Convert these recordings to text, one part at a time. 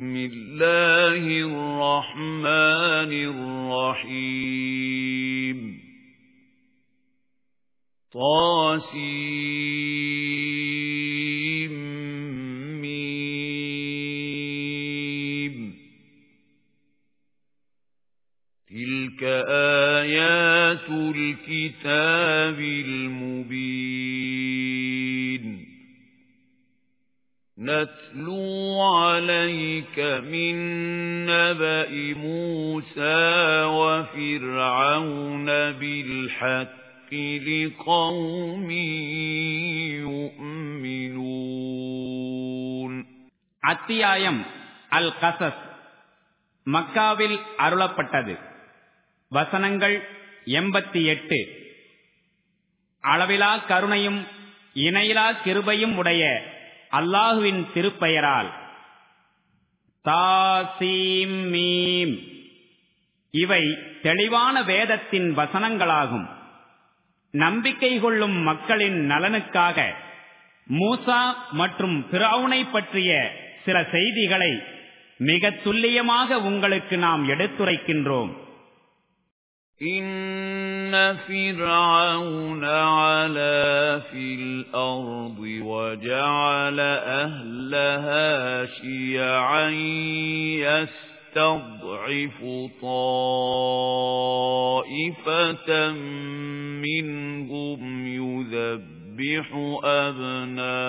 بسم الله الرحمن الرحيم. طاسيم ميم. تلك آيات الكتاب المبين. نتلو عليك من نبأ موسى وفرعون بالحق لقوم يؤمنون அத்தியாயம் அல் கசஸ் மக்காவில் அருளப்பட்டது வசனங்கள் எண்பத்தி எட்டு அளவிலா கருணையும் இணையிலா கிருபையும் உடைய அல்லாஹுவின் திருப்பெயரால். தாசீம் மீம். இவை தெளிவான வேதத்தின் வசனங்களாகும். நம்பிக்கை கொள்ளும் மக்களின் நலனுக்காக மூசா மற்றும் பிராவுனை பற்றிய சில செய்திகளை மிக துல்லியமாக உங்களுக்கு நாம் எடுத்துரைக்கின்றோம். إن فرعون علا في الأرض وجعل أهلها شيعا يستضعف طائفة منهم يذبح أبناءهم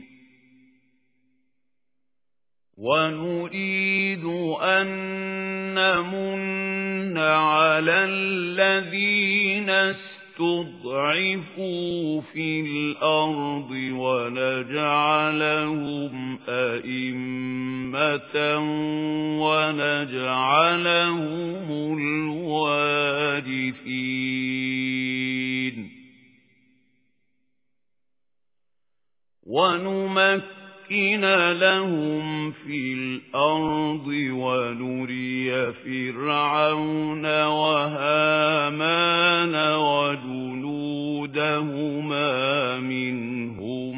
ونريد أن نمن على الذين استضعفوا في الأرض ونجعلهم أئمة ونجعلهم الوارثين. ونمكن نُمَكِّنَ لَهُمْ فِي الْأَرْضِ وَنُرِيَ فِرْعَوْنَ وَهَامَانَ وَجُنُودَهُمَا مِنْهُمْ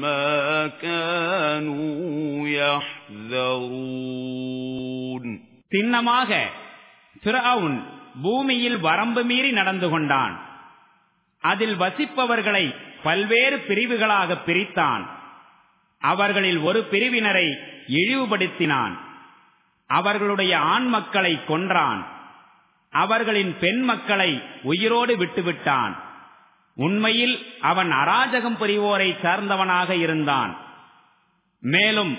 مَا كَانُوا يَحْذَرُونَ சின்னமாக ஃபிரவுன் பூமியில் வரம்பு மீறி நடந்து கொண்டான் அதில் வசிப்பவர்களை பல்வேறு பிரிவுகளாக பிரித்தான் அவர்களில் ஒரு பிரிவினரை இழிவுபடுத்தினான். அவர்களுடைய ஆண் மக்களை கொன்றான். அவர்களின் பெண் மக்களை உயிரோடு விட்டுவிட்டான். உண்மையில் அவன் அராஜகம் புரிவோரை சார்ந்தவனாக இருந்தான். மேலும்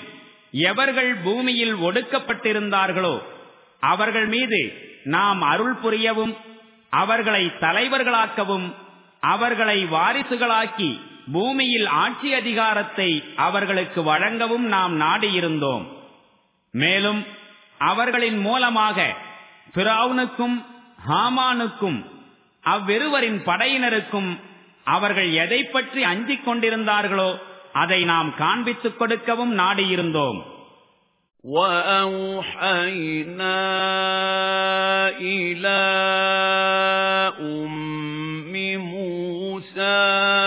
எவர்கள் பூமியில் ஒடுக்கப்பட்டிருந்தார்களோ அவர்கள் மீது நாம் அருள் புரியவும் அவர்களை தலைவர்களாக்கவும் அவர்களை வாரிசுகளாக்கி பூமியில் ஆட்சி அதிகாரத்தை அவர்களுக்கு வழங்கவும் நாம் நாடியிருந்தோம் மேலும் அவர்களின் மூலமாக பிராவுனுக்கும் ஹாமானுக்கும் அவ்விருவரின் படையினருக்கும் அவர்கள் எதை பற்றி அஞ்சிக் கொண்டிருந்தார்களோ அதை நாம் காண்பித்துக் கொடுக்கவும் நாடியிருந்தோம் وَأَوْحَيْنَا إِلَى أُمِّ مُوسَى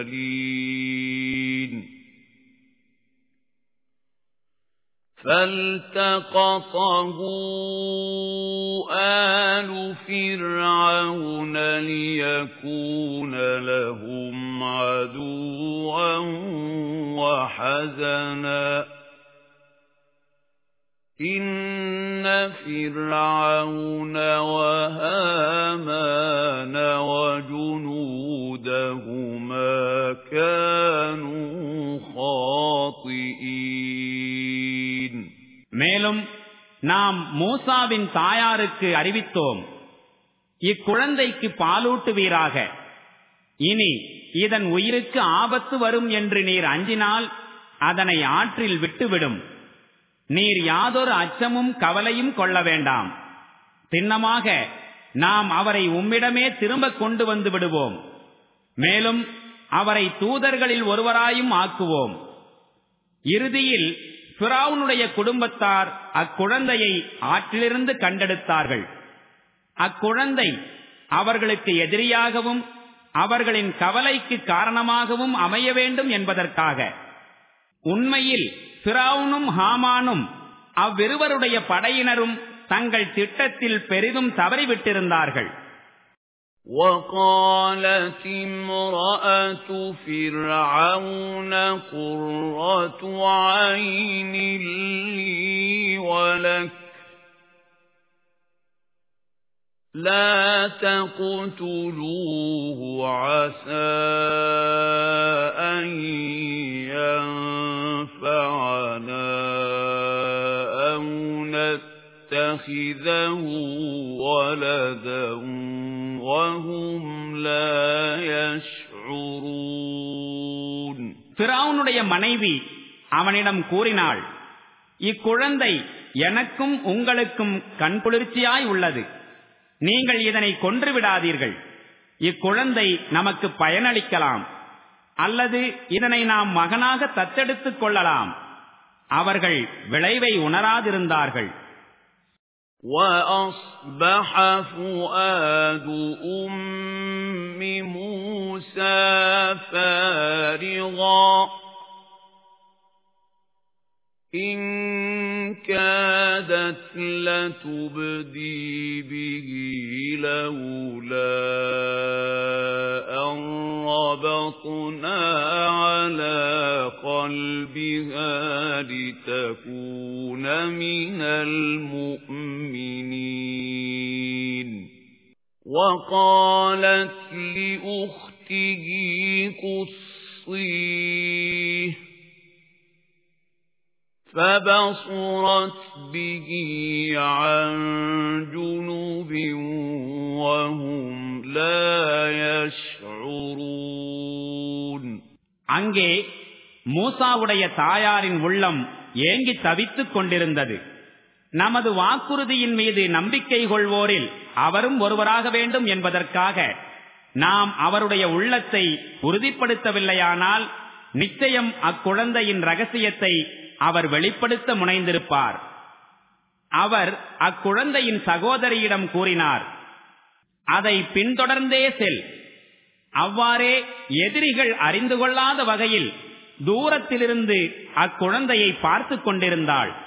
الْمُرْسَلِينَ فالتقطه آل فرعون ليكون لهم عدوا وحزنا. إن فرعون وهامان وجنودهما மேலும் நாம் மூசாவின் தாயாருக்கு அறிவித்தோம் இக்குழந்தைக்கு பாலூட்டுவீராக. இனி இதன் உயிருக்கு ஆபத்து வரும் என்று நீர் அஞ்சினால் அதனை ஆற்றில் விட்டுவிடும். நீர் யாதொரு அச்சமும் கவலையும் கொள்ள வேண்டாம். திண்ணமாக நாம் அவரை உம்மிடமே திரும்ப கொண்டு வந்து விடுவோம். மேலும் அவரை தூதர்களில் ஒருவராயும் ஆக்குவோம். இறுதியில் பிராவுனுடைய குடும்பத்தார் அக்குழந்தையை ஆற்றிலிருந்து கண்டெடுத்தார்கள். அக்குழந்தை அவர்களுக்கு எதிரியாகவும் அவர்களின் கவலைக்கு காரணமாகவும் அமைய வேண்டும் என்பதற்காக. உண்மையில் பிராவுனும் ஹாமானும் அவ்விருவருடைய படையினரும் தங்கள் திட்டத்தில் பெரிதும் தவறிவிட்டிருந்தார்கள். وقالت امرأة فرعون قرة عين لي ولك. لا تقتلوه عسى أن ينفعنا أو نتخذه ولدا وهم لا يشعرون பிராவுனுடைய மனைவி அவனிடம் கூறினாள் இக்குழந்தை எனக்கும் உங்களுக்கும் கண்குளிர்ச்சியாய் உள்ளது நீங்கள் இதனை கொன்று விடாதீர்கள் இக்குழந்தை நமக்கு பயனளிக்கலாம் அல்லது இதனை நாம் மகனாக தத்தெடுத்துக் கொள்ளலாம் அவர்கள் விளைவை உணராதிருந்தார்கள் وَأَصْبَحَ فُؤَادُ أُمِّ مُوسَى فَارِغًا. إِن كَادَتْ لَتُبْدِي بِهِ لَوْلَا أَن رَّبَطْنَا عَلَى قَلْبِهَا لِتَكُونَ مِنَ الْمُؤْمِنِينَ. وَقَالَتْ لِأُخْتِهِ قُصِّيهِ فَبَصُرَتْ بِهِ عَن جُنُبٍ وَهُمْ لَا يَشْعُرُونَ அங்கே மூசாவுடைய தாயாரின் உள்ளம் ஏங்கி தவித்துக் கொண்டிருந்தது நமது வாக்குறுதியின் மீது நம்பிக்கை கொள்வோரில் அவரும் ஒருவராக வேண்டும் என்பதற்காக நாம் அவருடைய உள்ளத்தை உறுதிப்படுத்தவில்லையானால் நிச்சயம் அக்குழந்தையின் ரகசியத்தை அவர் வெளிப்படுத்த முனைந்திருப்பார். அவர் அக்குழந்தையின் சகோதரியிடம் கூறினார் அதை பின்தொடர்ந்தே செல். அவ்வாறே எதிரிகள் அறிந்து கொள்ளாத வகையில் தூரத்திலிருந்து அக்குழந்தையை பார்த்து கொண்டிருந்தாள்.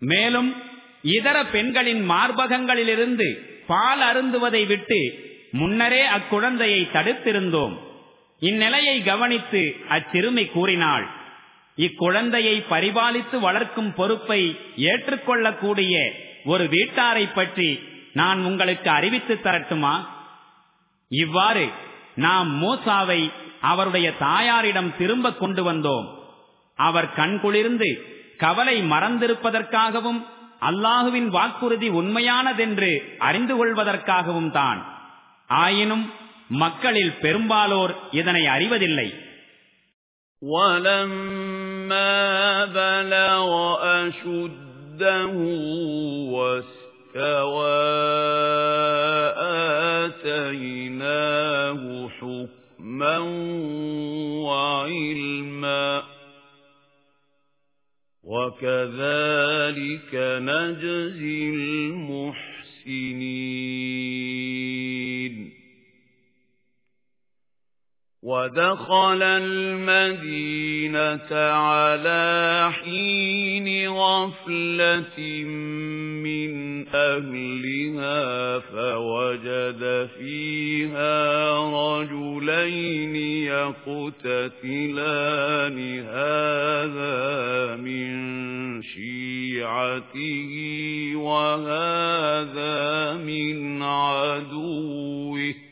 மேலும் இதர பெண்களின் மார்பகங்களிலிருந்து பால் அருந்துவதை விட்டு முன்னரே அக்குழந்தையை தடுத்திருந்தோம். இந்நிலையை கவனித்து அச்சிறுமி கூறினாள் இக்குழந்தையை பரிபாலித்து வளர்க்கும் பொறுப்பை ஏற்றுக்கொள்ளக்கூடிய ஒரு வீட்டாரை பற்றி நான் உங்களுக்கு அறிவித்து தரட்டுமா? இவ்வாறு நாம் மூசாவை அவருடைய தாயாரிடம் திரும்ப கொண்டு வந்தோம் அவர் கண்குளிர்ந்து கவலை மறந்திருப்பதற்காகவும் அல்லாஹுவின் வாக்குறுதி உண்மையானதென்று அறிந்து கொள்வதற்காகவும் தான் ஆயினும் மக்களில் பெரும்பாலோர் இதனை அறிவதில்லை وَلَمَّا بَلَغَ أَشُدَّهُ وَاسْتَوَى آتَيْنَاهُ حُكْمًا وَعِلْمًا وَكَذَلِكَ نَجْزِي الْمُحْسِنِينَ وَدَخَلَ الْمَدِينَةَ عَلَى حِينِ غَفْلَةٍ مِنْ أَهْلِهَا فَوَجَدَ فِيهَا رَجُلَيْنِ يَقْتَتِلَانِ هَذَا مِنْ شِيعَتِهِ وَهَذَا مِنْ عَدُوِّهِ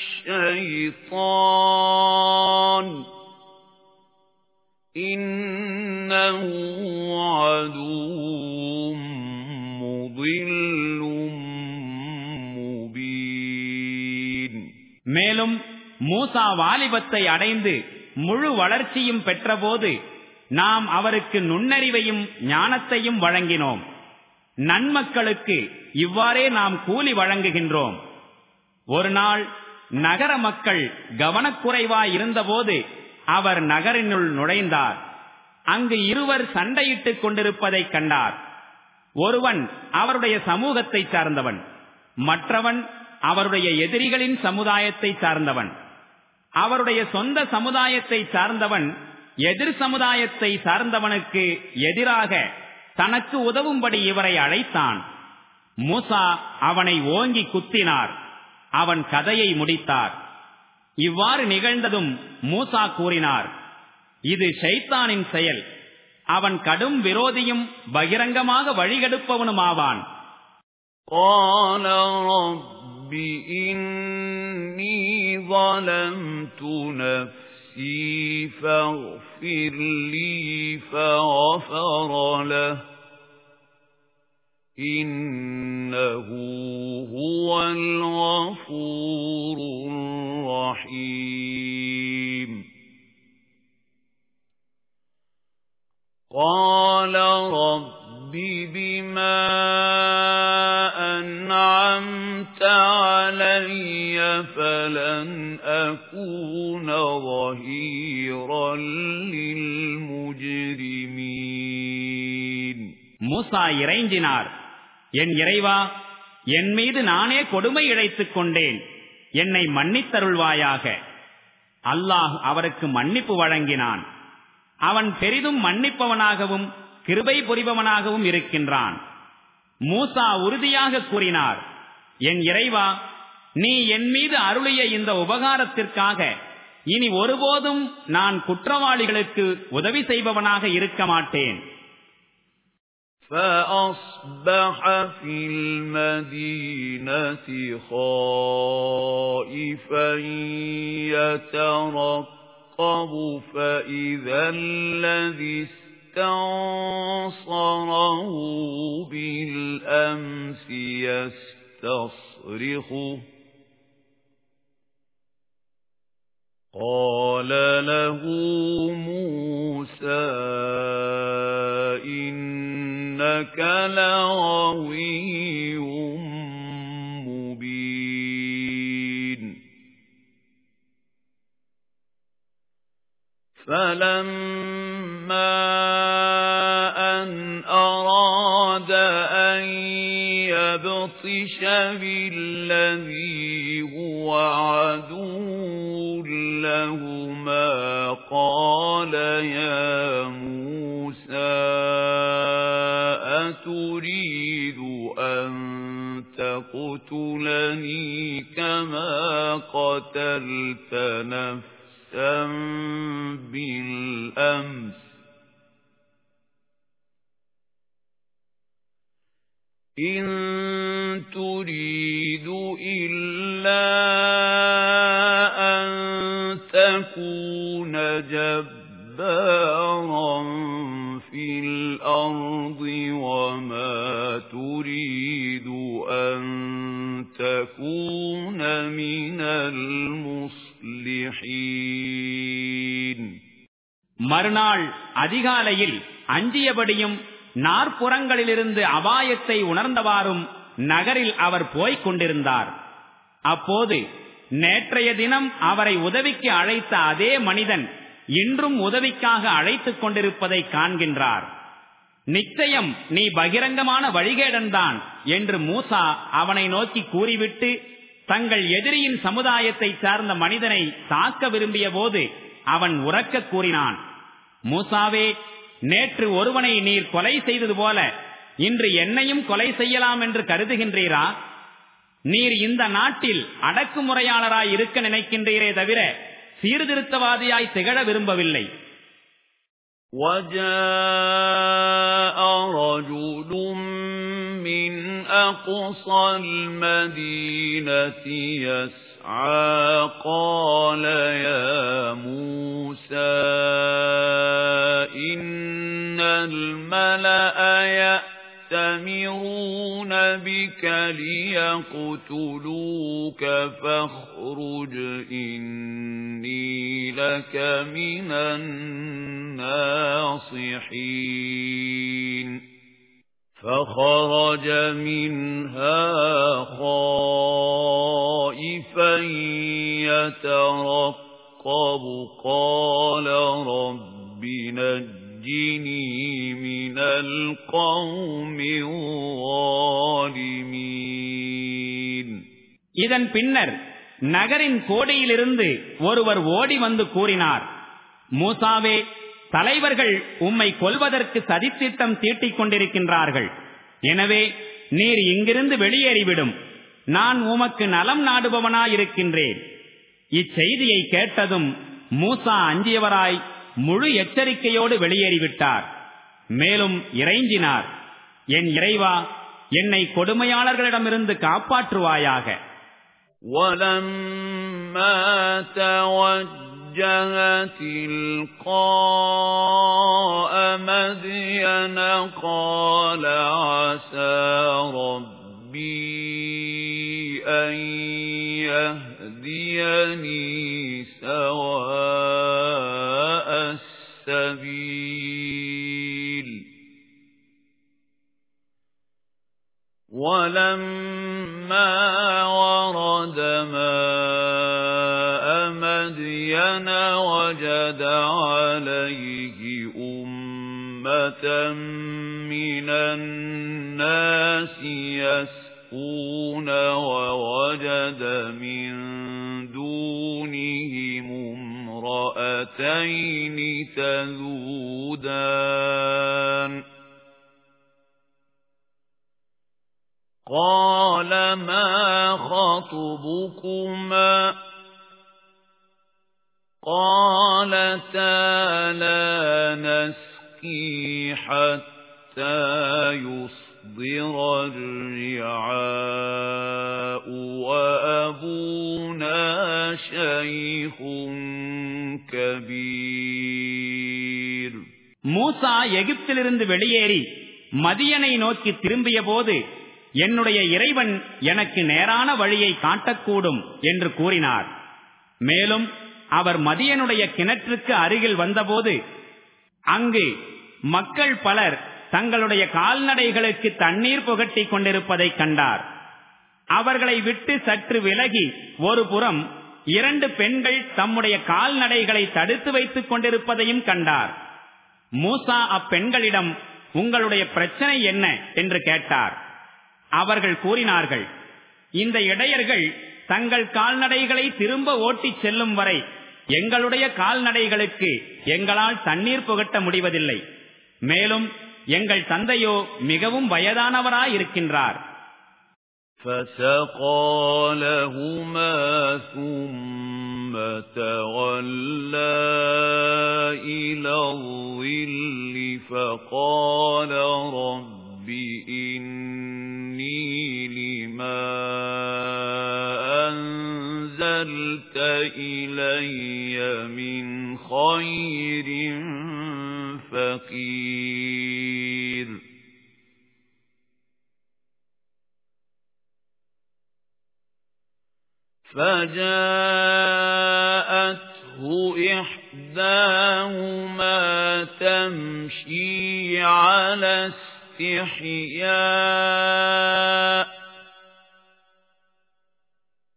الشيطان إنه عدو مضل مبين மேலும் மூசா வாலிபத்தை அடைந்து முழு வளர்ச்சியும் பெற்றபோது நாம் அவருக்கு நுண்ணறிவையும் ஞானத்தையும் வழங்கினோம் நன்மக்களுக்கு இவ்வாறே நாம் கூலி வழங்குகின்றோம் ஒரு நாள் நகர மக்கள் கவனக்குறைவாய் இருந்தபோது அவர் நகரினுள் நுழைந்தார். அங்கு இருவர் சண்டையிட்டுக் கொண்டிருப்பதைக் கண்டார். ஒருவன் அவருடைய சமூகத்தை சார்ந்தவன் மற்றவன் அவருடைய எதிரிகளின் சமுதாயத்தை சார்ந்தவன். அவருடைய சொந்த சமுதாயத்தை சார்ந்தவன் எதிர் சமுதாயத்தை சார்ந்தவனுக்கு எதிராக தனக்கு உதவும்படி இவரை அழைத்தான். மூசா அவனை ஓங்கி குத்தினார். அவன் கதையை முடித்தார் இவ்வாறு நிகழ்ந்ததும் மூசா கூறினார் இது ஷைத்தானின் செயல் அவன் கடும் விரோதியும் பகிரங்கமாக வழிகெடுப்பவனுமாவான் قال رب إني ظلمت نفسي فاغفر لي فغفر له إِنَّهُ هُوَ الْغَفُورُ الرَّحِيمُ قَالَ رَبِّ بِمَا أَنْعَمْتَ عَلَيَّ فَلَنْ أَكُونَ ظَهِيرًا لِلْمُجْرِمِينَ மூசா இறைஞ்சினார் என் இறைவா என் மீது நானே கொடுமை இழைத்துக் கொண்டேன். என்னை மன்னித்தருள்வாயாக. அல்லாஹ் அவருக்கு மன்னிப்பு வழங்கினான். அவன் பெரிதும் மன்னிப்பவனாகவும் கிருபை புரிபவனாகவும் இருக்கின்றான். மூசா உறுதியாக கூறினார் என் இறைவா நீ என் மீது அருளிய இந்த உபகாரத்திற்காக இனி ஒருபோதும் நான் குற்றவாளிகளுக்கு உதவி செய்பவனாக இருக்க மாட்டேன். فأصبح في المدينة خائفا يترقب فإذا الذي استنصره بالأمس يستصرخه. قال له موسى إنك لغوي அஞ்சியபடியும் நாற்புறங்களிலிருந்து அபாயத்தை உணர்ந்தவாறும் நகரில் அவர் போய்க் கொண்டிருந்தார். அப்போது நேற்றைய தினம் அவரை உதவிக்கு அழைத்த அதே மனிதன் இன்றும் உதவிக்காக அழைத்துக் கொண்டிருப்பதை காண்கின்றார். நிச்சயம் நீ பகிரங்கமான வழிகேடன்தான் என்று மூசா அவனை நோக்கி கூறிவிட்டு தங்கள் எதிரியின் சமுதாயத்தை சார்ந்த மனிதனை தாக்க விரும்பிய போது அவன் உறக்க கூறினான். மூசாவே நேற்று ஒருவனை நீர் கொலை செய்தது போல இன்று என்னையும் கொலை செய்யலாம் என்று கருதுகின்றீரா நீர் இந்த நாட்டில் அடக்குமுறையாளராய் இருக்க நினைக்கின்றீரே தவிர சீர்திருத்தவாதியாய் திகழ விரும்பவில்லை وَجَاءَ رَجُلٌ مِّنْ أَقْصَى الْمَدِينَةِ يَسْعَىٰ قَالَ يَا مُوسَىٰ إِنَّ الْمَلَأَ يَأْتَمِرُونَ بِكَ لِيَقْتُلُوكَ فَاخْرُجْ إِنِّي لَكَ مِنَ النَّاصِحِينَ. فَخَرَجَ مِنْهَا خَائِفًا يَتَرَقَّبُ قَالَ رَبِّ نَجِّنِي مِنَ الْقَوْمِ الظَّالِمِينَ இதன் பின்னர் நகரின் கோடியிலிருந்து ஒருவர் ஓடி வந்து கூறினார் மூசாவே தலைவர்கள் உம்மை கொல்வதற்கு சதித்திட்டம் தீட்டிக் கொண்டிருக்கின்றார்கள் எனவே நீர் இங்கிருந்து வெளியேறிவிடும் நான் உமக்கு நலம் நாடுபவனாயிருக்கின்றேன் இச்செய்தியை கேட்டதும் மூசா அஞ்சியவராய் முழு எச்சரிக்கையோடு வெளியேறிவிட்டார் மேலும் இறைஞ்சினார் என் இறைவா என்னை கொடுமையாளர்களிடமிருந்து காப்பாற்றுவாயாக توجه تلقاء مدين قال عسى ربي أن يهديني سواء السبيل ولما ورد ماء مدين وجد عليه أمة من الناس يسقون ووجد من دونهم امرأتين تذودان قال ما خطبكما قالتا لا نسقي حتى يصدر الرعاء وأبونا شيخ كبير மூசா எகிப்திலிருந்து வெளியேறி மதியனை நோக்கி திரும்பிய போது என்னுடைய இறைவன் எனக்கு நேரான வழியை காட்டக்கூடும் என்று கூறினார் மேலும் அவர் மதியனுடைய கிணற்றுக்கு அருகில் வந்தபோது அங்கு மக்கள் பலர் தங்களுடைய கால்நடைகளுக்கு தண்ணீர் புகட்டிக் கொண்டிருப்பதை கண்டார். அவர்களை விட்டு சற்று விலகி ஒரு புறம் இரண்டு பெண்கள் தம்முடைய கால்நடைகளை தடுத்து வைத்துக் கொண்டிருப்பதையும் கண்டார். மூசா அப்பெண்களிடம் உங்களுடைய பிரச்சனை என்ன? என்று கேட்டார். அவர்கள் கூறினார்கள் இந்த இடையர்கள் தங்கள் கால்நடைகளை திரும்ப ஓட்டிச் செல்லும் வரை எங்களுடைய கால்நடைகளுக்கு எங்களால் தண்ணீர் புகட்ட முடிவதில்லை. மேலும் எங்கள் தந்தையோ மிகவும் வயதானவராயிருக்கின்றார் فسقى لهما ثم تولى إلى الظل فقال رب إني لما أنزلت إلي من خير فقير فجاءته إحداهما تمشي على استحياء.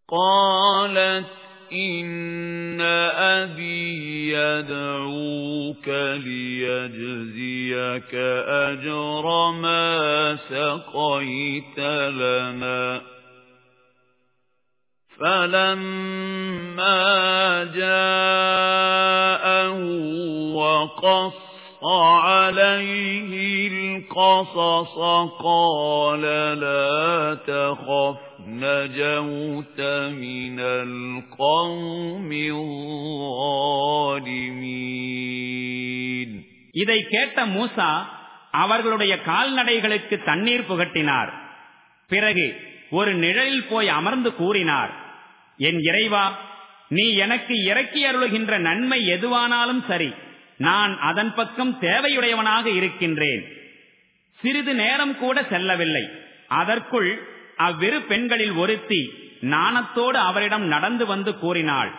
قالت إن أبي يدعوك ليجزيك أجر ما سقيت لنا فلما جاءه وقص عليه القصص قال لا تخف نجوت من القوم الظالمين இதை கேட்ட மூசா அவர்களுடைய கால்நடைகளுக்கு தண்ணீர் புகட்டினார் பிறகு ஒரு நிழலில் போய் அமர்ந்து கூறினார் என் இறைவா நீ எனக்கு இறக்கி அருளுகின்ற நன்மை எதுவானாலும் சரி நான் அதன் பக்கம் தேவையுடையவனாக இருக்கின்றேன். சிறிது நேரம் கூட செல்லவில்லை. அதற்குள் அவ்விரு பெண்களில் ஒருத்தி நாணத்தோடு அவரிடம் நடந்து வந்து கூறினாள்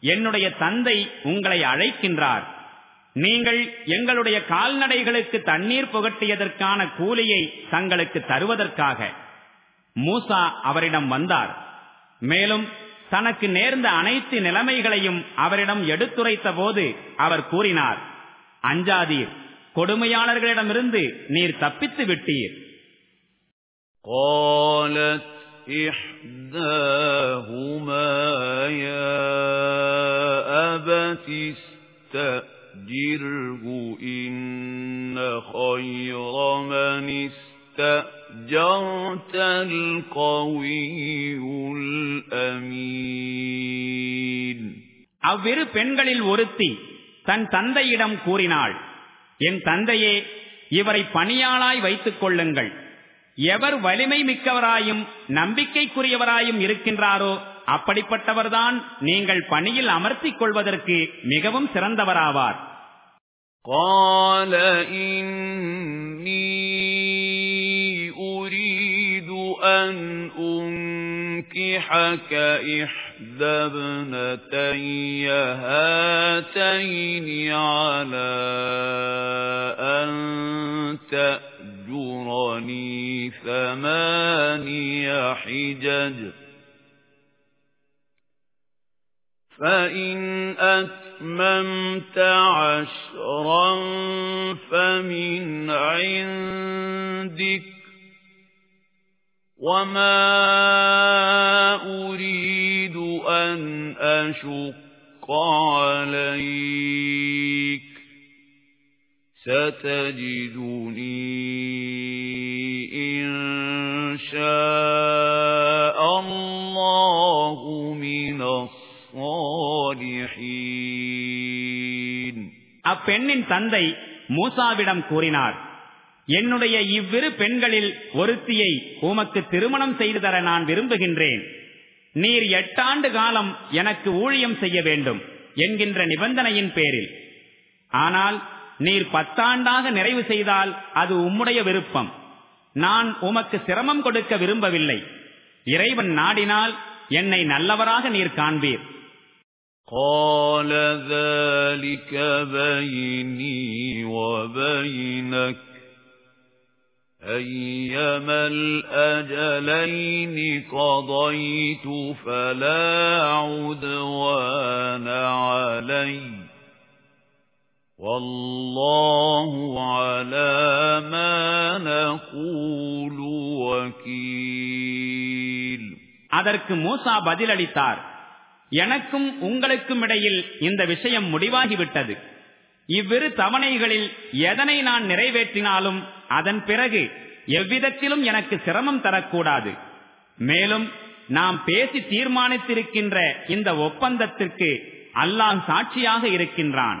என்னுடைய தந்தை உங்களை அழைக்கின்றார். நீங்கள் எங்களுடைய கால்நடைகளுக்கு தண்ணீர் புகட்டியதற்கான கூலியை தங்களுக்கு தருவதற்காக. மூசா அவரிடம் வந்தார். மேலும் தனக்கு நேர்ந்த அனைத்து நிலைமைகளையும் அவரிடம் எடுத்துரைத்த போது அவர் கூறினார் அஞ்சாதீர் கொடுமையாளர்களிடமிருந்து நீர் தப்பித்து விட்டீர் قالت إحداهما يا أبت استأجره إن خير من استأجره استأجرت القوي الأمين அவ்விரு பெண்களில் ஒருத்தி தன் தந்தையிடம் கூறினாள் என் தந்தையே இவரை பணியாளாய் வைத்துக் கொள்ளுங்கள் எவர் வலிமை மிக்கவராயும் நம்பிக்கைக்குரியவராயும் இருக்கின்றாரோ அப்படிப்பட்டவர்தான் நீங்கள் பணியில் அமர்த்திக் கொள்வதற்கு மிகவும் சிறந்தவராவார் قال إني أن أنكحك إحدى ابنتي هاتين على أن تأجرني ثماني حجج فإن أتممت عشرا فمن عندك وما أريد أن أشق عليك ستجدني إن شاء الله من الصالحين அப்பெண்ணின் தந்தை மூசாவிடம் கூறினார் என்னுடைய இவ்விரு பெண்களில் ஒருத்தியை உமக்கு திருமணம் செய்து தர நான் விரும்புகின்றேன் நீர் எட்டாண்டு காலம் எனக்கு ஊழியம் செய்ய வேண்டும் என்கின்ற நிபந்தனையின் பேரில் ஆனால் நீர் பத்தாண்டாக நிறைவு செய்தால் அது உம்முடைய விருப்பம் நான் உமக்கு சிரமம் கொடுக்க விரும்பவில்லை இறைவன் நாடினால் என்னை நல்லவராக நீர் காண்பீர் قال ذلك بيني وبينك أيما الأجلين قضيت فلا عدوان علي والله على ما نقول وكيل அதற்கு மூசா பதிலளித்தார் எனக்கும் உங்களுக்கும் இடையில் இந்த விஷயம் முடிவாகிவிட்டது இவ்விரு தவணைகளில் எதனை நான் நிறைவேற்றினாலும் அதன் பிறகு எவ்விதத்திலும் எனக்கு சிரமம் தரக்கூடாது. மேலும் நாம் பேசி தீர்மானித்திருக்கின்ற இந்த ஒப்பந்தத்திற்கு அல்லாஹ் சாட்சியாக இருக்கின்றான்.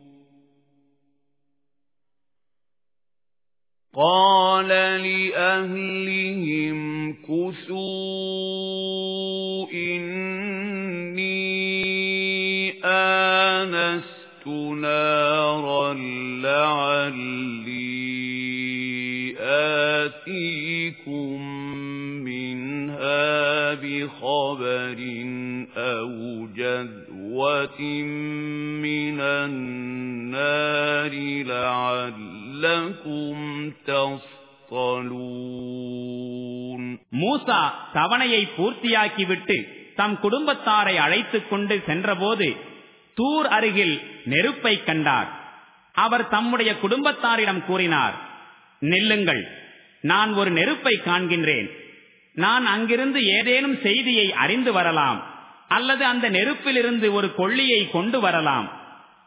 قَالَ لِأَهْلِهِمْ كُثُوا إِنِّي آنَسْتُ نَارًا لَعَلِّي آتِيكُم مِّنْهَا بِخَبَرٍ أَوْ جَذْوَةٍ مِّنَ النَّارِ لَعَلَّكُمْ تَصْطَلُونَ மூசா தவணையை பூர்த்தியாக்கிவிட்டு தம் குடும்பத்தாரை அழைத்துக் கொண்டு சென்றபோது தூர் அருகில் நெருப்பை கண்டார் அவர் தம்முடைய குடும்பத்தாரிடம் கூறினார் நில்லுங்கள் நான் ஒரு நெருப்பை காண்கின்றேன் நான் அங்கிருந்து ஏதேனும் செய்தியை அறிந்து வரலாம் அல்லது அந்த நெருப்பிலிருந்து ஒரு கொள்ளியை கொண்டு வரலாம்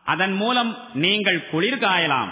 அதன் மூலம் நீங்கள் குளிர்காயலாம்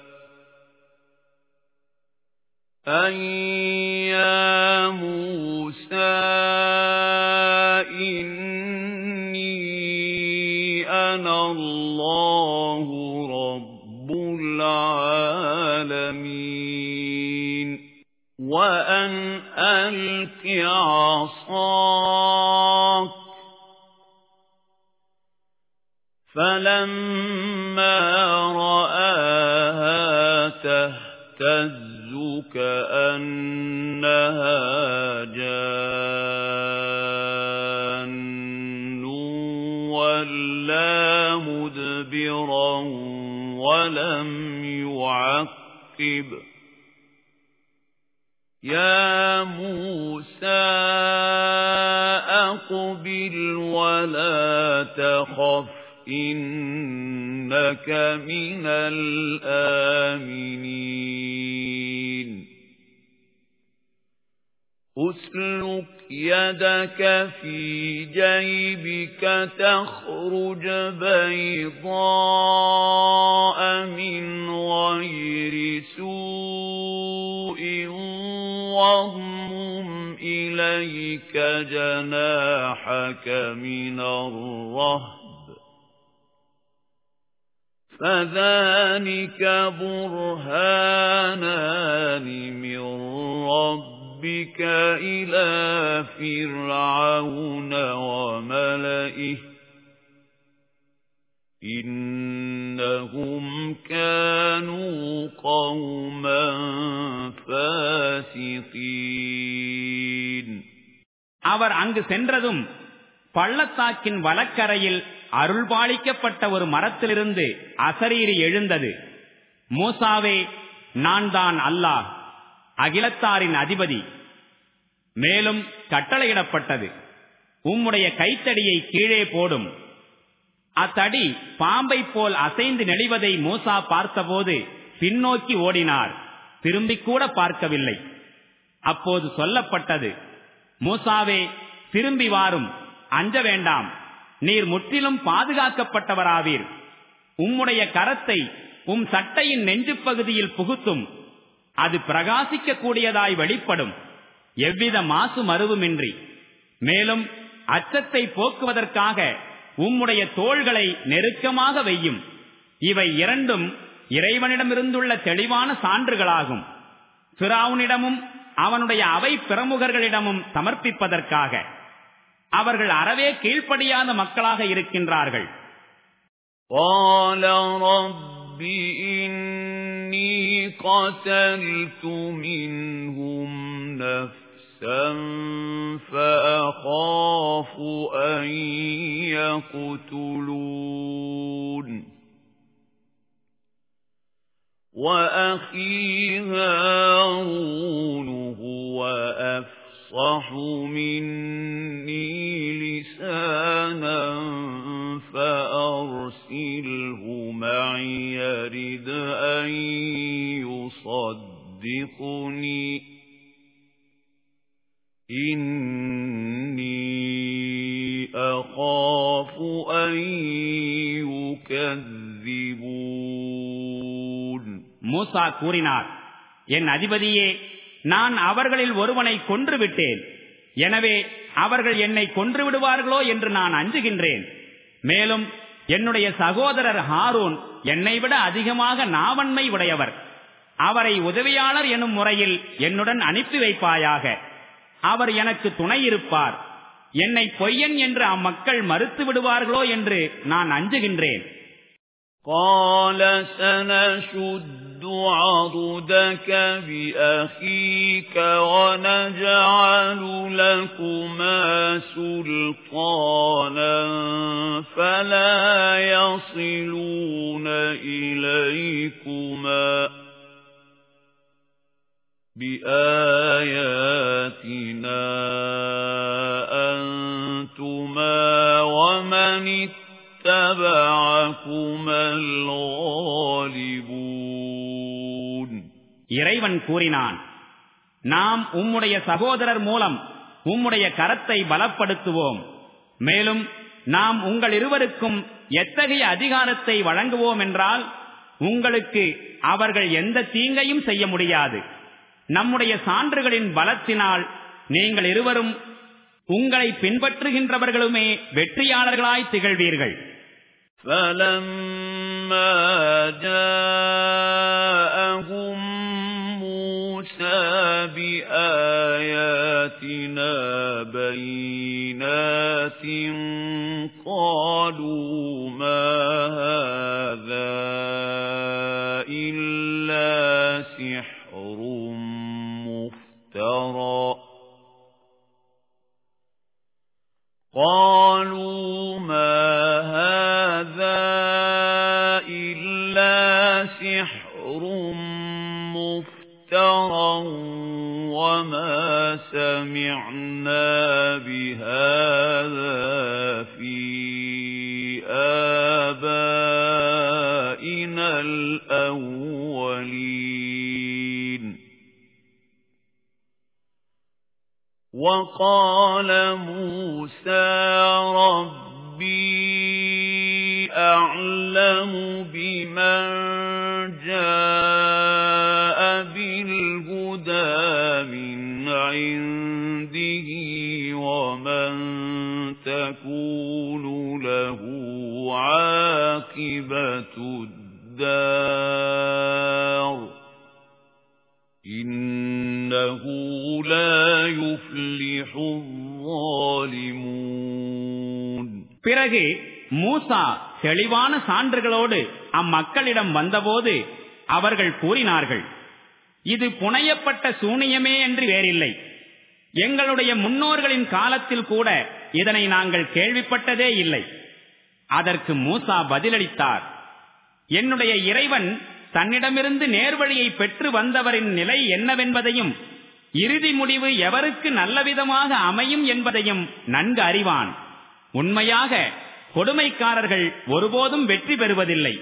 أَن يَا مُوسَى إِنِّي أَنَا اللَّهُ رَبُّ الْعَالَمِينَ وَأَنْ أَلْقِ عَصَاكَ فَلَمَّا رَآهَا تَهْتَزُّ كأنها جان ولا مدبرا ولم يعقب يا موسى أقبل ولا تخف إنك من الآمنين أسلك يدك في جيبك تخرج بيضاء من غير سوء واضمم إليك جناحك من الرهب. فذلك برهانان من ربك إلى فرعون وملئه إنهم كانوا قوما فاسقين அவர் அங்கு சென்றதும் பள்ளத்தாக்கின் வலக்கரையில் அருள்பாலிக்கப்பட்ட ஒரு மரத்திலிருந்து அசரீரி எழுந்தது மூசாவே நான் தான் அல்லாஹ் அகிலத்தாரின் அதிபதி. மேலும் கட்டளையிடப்பட்டது. உம்முடைய கைத்தடியை கீழே போடும். அத்தடி பாம்பை போல் அசைந்து நெளிவதை மூசா பார்த்தபோது பின்னோக்கி ஓடினார். திரும்பி கூட பார்க்கவில்லை. அப்போது சொல்லப்பட்டது மூசாவே திரும்பி வாரும். அஞ்ச வேண்டாம். நீர் முற்றிலும் பாதுகாக்கப்பட்டவராவீர். உம்முடைய கரத்தை உம் சட்டையின் நெஞ்சு பகுதியில் புகுத்தும். அது பிரகாசிக்க கூடியதாய் வெளிப்படும் எவ்வித மாசு மருவுமின்றி மேலும் அச்சத்தை போக்குவதற்காக உம்முடைய தோள்களை நெருக்கமாக வையும் இவை இரண்டும் இறைவனிடமிருந்துள்ள தெளிவான சான்றுகளாகும் பிராவுனிடமும் அவனுடைய அவை பிரமுகர்களிடமும் சமர்ப்பிப்பதற்காக அவர்கள் அறவே கீழ்ப்படியாத மக்களாக இருக்கின்றார்கள் قال رب إني قتلت منهم نفسا فأخاف أن يقتلون وأخي هارون هو أفصح مني لسانا فأرسله معي يرد أن يصدقني إني أخاف أن يكذبون மூசா கூறினார் என் அதிபதியே நான் அவர்களில் ஒருவனை கொன்று விட்டேன் எனவே அவர்கள் என்னை கொன்று விடுவார்களோ என்று நான் அஞ்சுகின்றேன். மேலும் என்னுடைய சகோதரர் ஹாரூன் என்னை விட அதிகமாக நாவன்மை உடையவர். அவரை உதவியாளர் எனும் முறையில் என்னுடன் அனுப்பி வைப்பாயாக. அவர் எனக்கு துணை இருப்பார். என்னை பொய்யன் என்று அம்மக்கள் மறுத்து விடுவார்களோ என்று நான் அஞ்சுகின்றேன். سنشد عضدك بأخيك ونجعل لكما سلطانا فلا يصلون إليكما بآياتنا أنتما ومن اتبعكما الغالبون இறைவன் கூறினான் நாம் உம்முடைய சகோதரர் மூலம் உம்முடைய கரத்தை பலப்படுத்துவோம் மேலும் நாம் உங்கள் இருவருக்கும் எத்தகைய அதிகாரத்தை வழங்குவோம் என்றால் உங்களுக்கு அவர்கள் எந்த தீங்கையும் செய்ய முடியாது நம்முடைய சான்றுகளின் பலத்தினால் நீங்கள் இருவரும் உங்களை பின்பற்றுகின்றவர்களுமே வெற்றியாளர்களாய் திகழ்வீர்கள் فَلَمَّا جَاءَهُم بِآيَاتِنَا بَيِّنَاتٍ قَالُوا مَا هَذَا إِلَّا سِحْرٌ مُفْتَرًى. قالوا ما هذا وما سمعنا بهذا في آبائنا الأولين وقال موسى ربي أعلم بمن جاء تكون له عاقبة الدار إنه لا يفلح الظالمون பிறகு மூசா தெளிவான சான்றுகளோடு அம்மக்களிடம் வந்தபோது அவர்கள் கூறினார்கள் இது புனையப்பட்ட சூனியமே என்று வேறில்லை எங்களுடைய முன்னோர்களின் காலத்தில் கூட இதனை நாங்கள் கேள்விப்பட்டதே இல்லை. அதற்கு மூசா பதிலளித்தார். என்னுடைய இறைவன் தன்னிடமிருந்து நேர்வழியை பெற்று வந்தவரின் நிலை என்னவென்பதையும் இறுதி முடிவு எவருக்கு நல்லவிதமாக அமையும் என்பதையும் நன்கு அறிவான். உண்மையாக கொடுமைக்காரர்கள் ஒருபோதும் வெற்றி பெறுவதில்லை.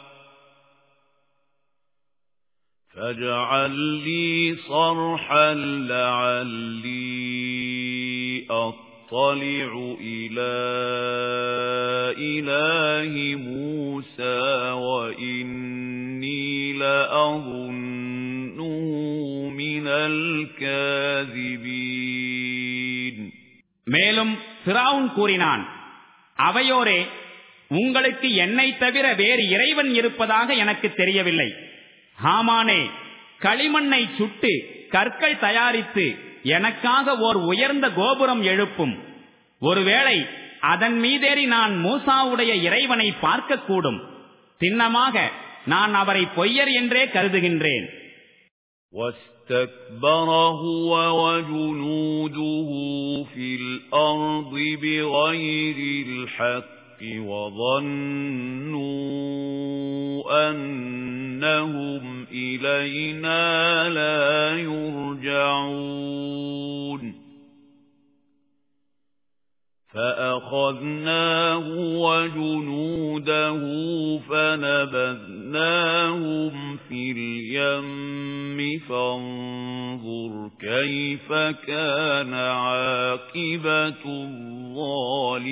فاجعل لي صرحا لعلي أطلع إلى إله موسى وإني لأظنه من الكاذبين மேலும் ஃபிரவுன் கூறினான் அவையோரே உங்களுக்கு என்னை தவிர வேறு இறைவன் இருப்பதாக எனக்கு தெரியவில்லை ஹாமானே களிமண்ணை சுட்டு கற்கள் தயாரித்து எனக்காக ஓர் உயர்ந்த கோபுரம் எழுப்பும் ஒருவேளை அதன் மீதேறி நான் மூசாவுடைய இறைவனை பார்க்கக்கூடும் சின்னமாக நான் அவரை பொய்யர் என்றே கருதுகின்றேன் واستكبر هو وجنوده في الأرض بغير الحق وظنوا أنهم إلينا لا يرجعون. فأخذناه وجنوده فنبذناهم في اليم فانظر كيف كان عاقبة الظالمين.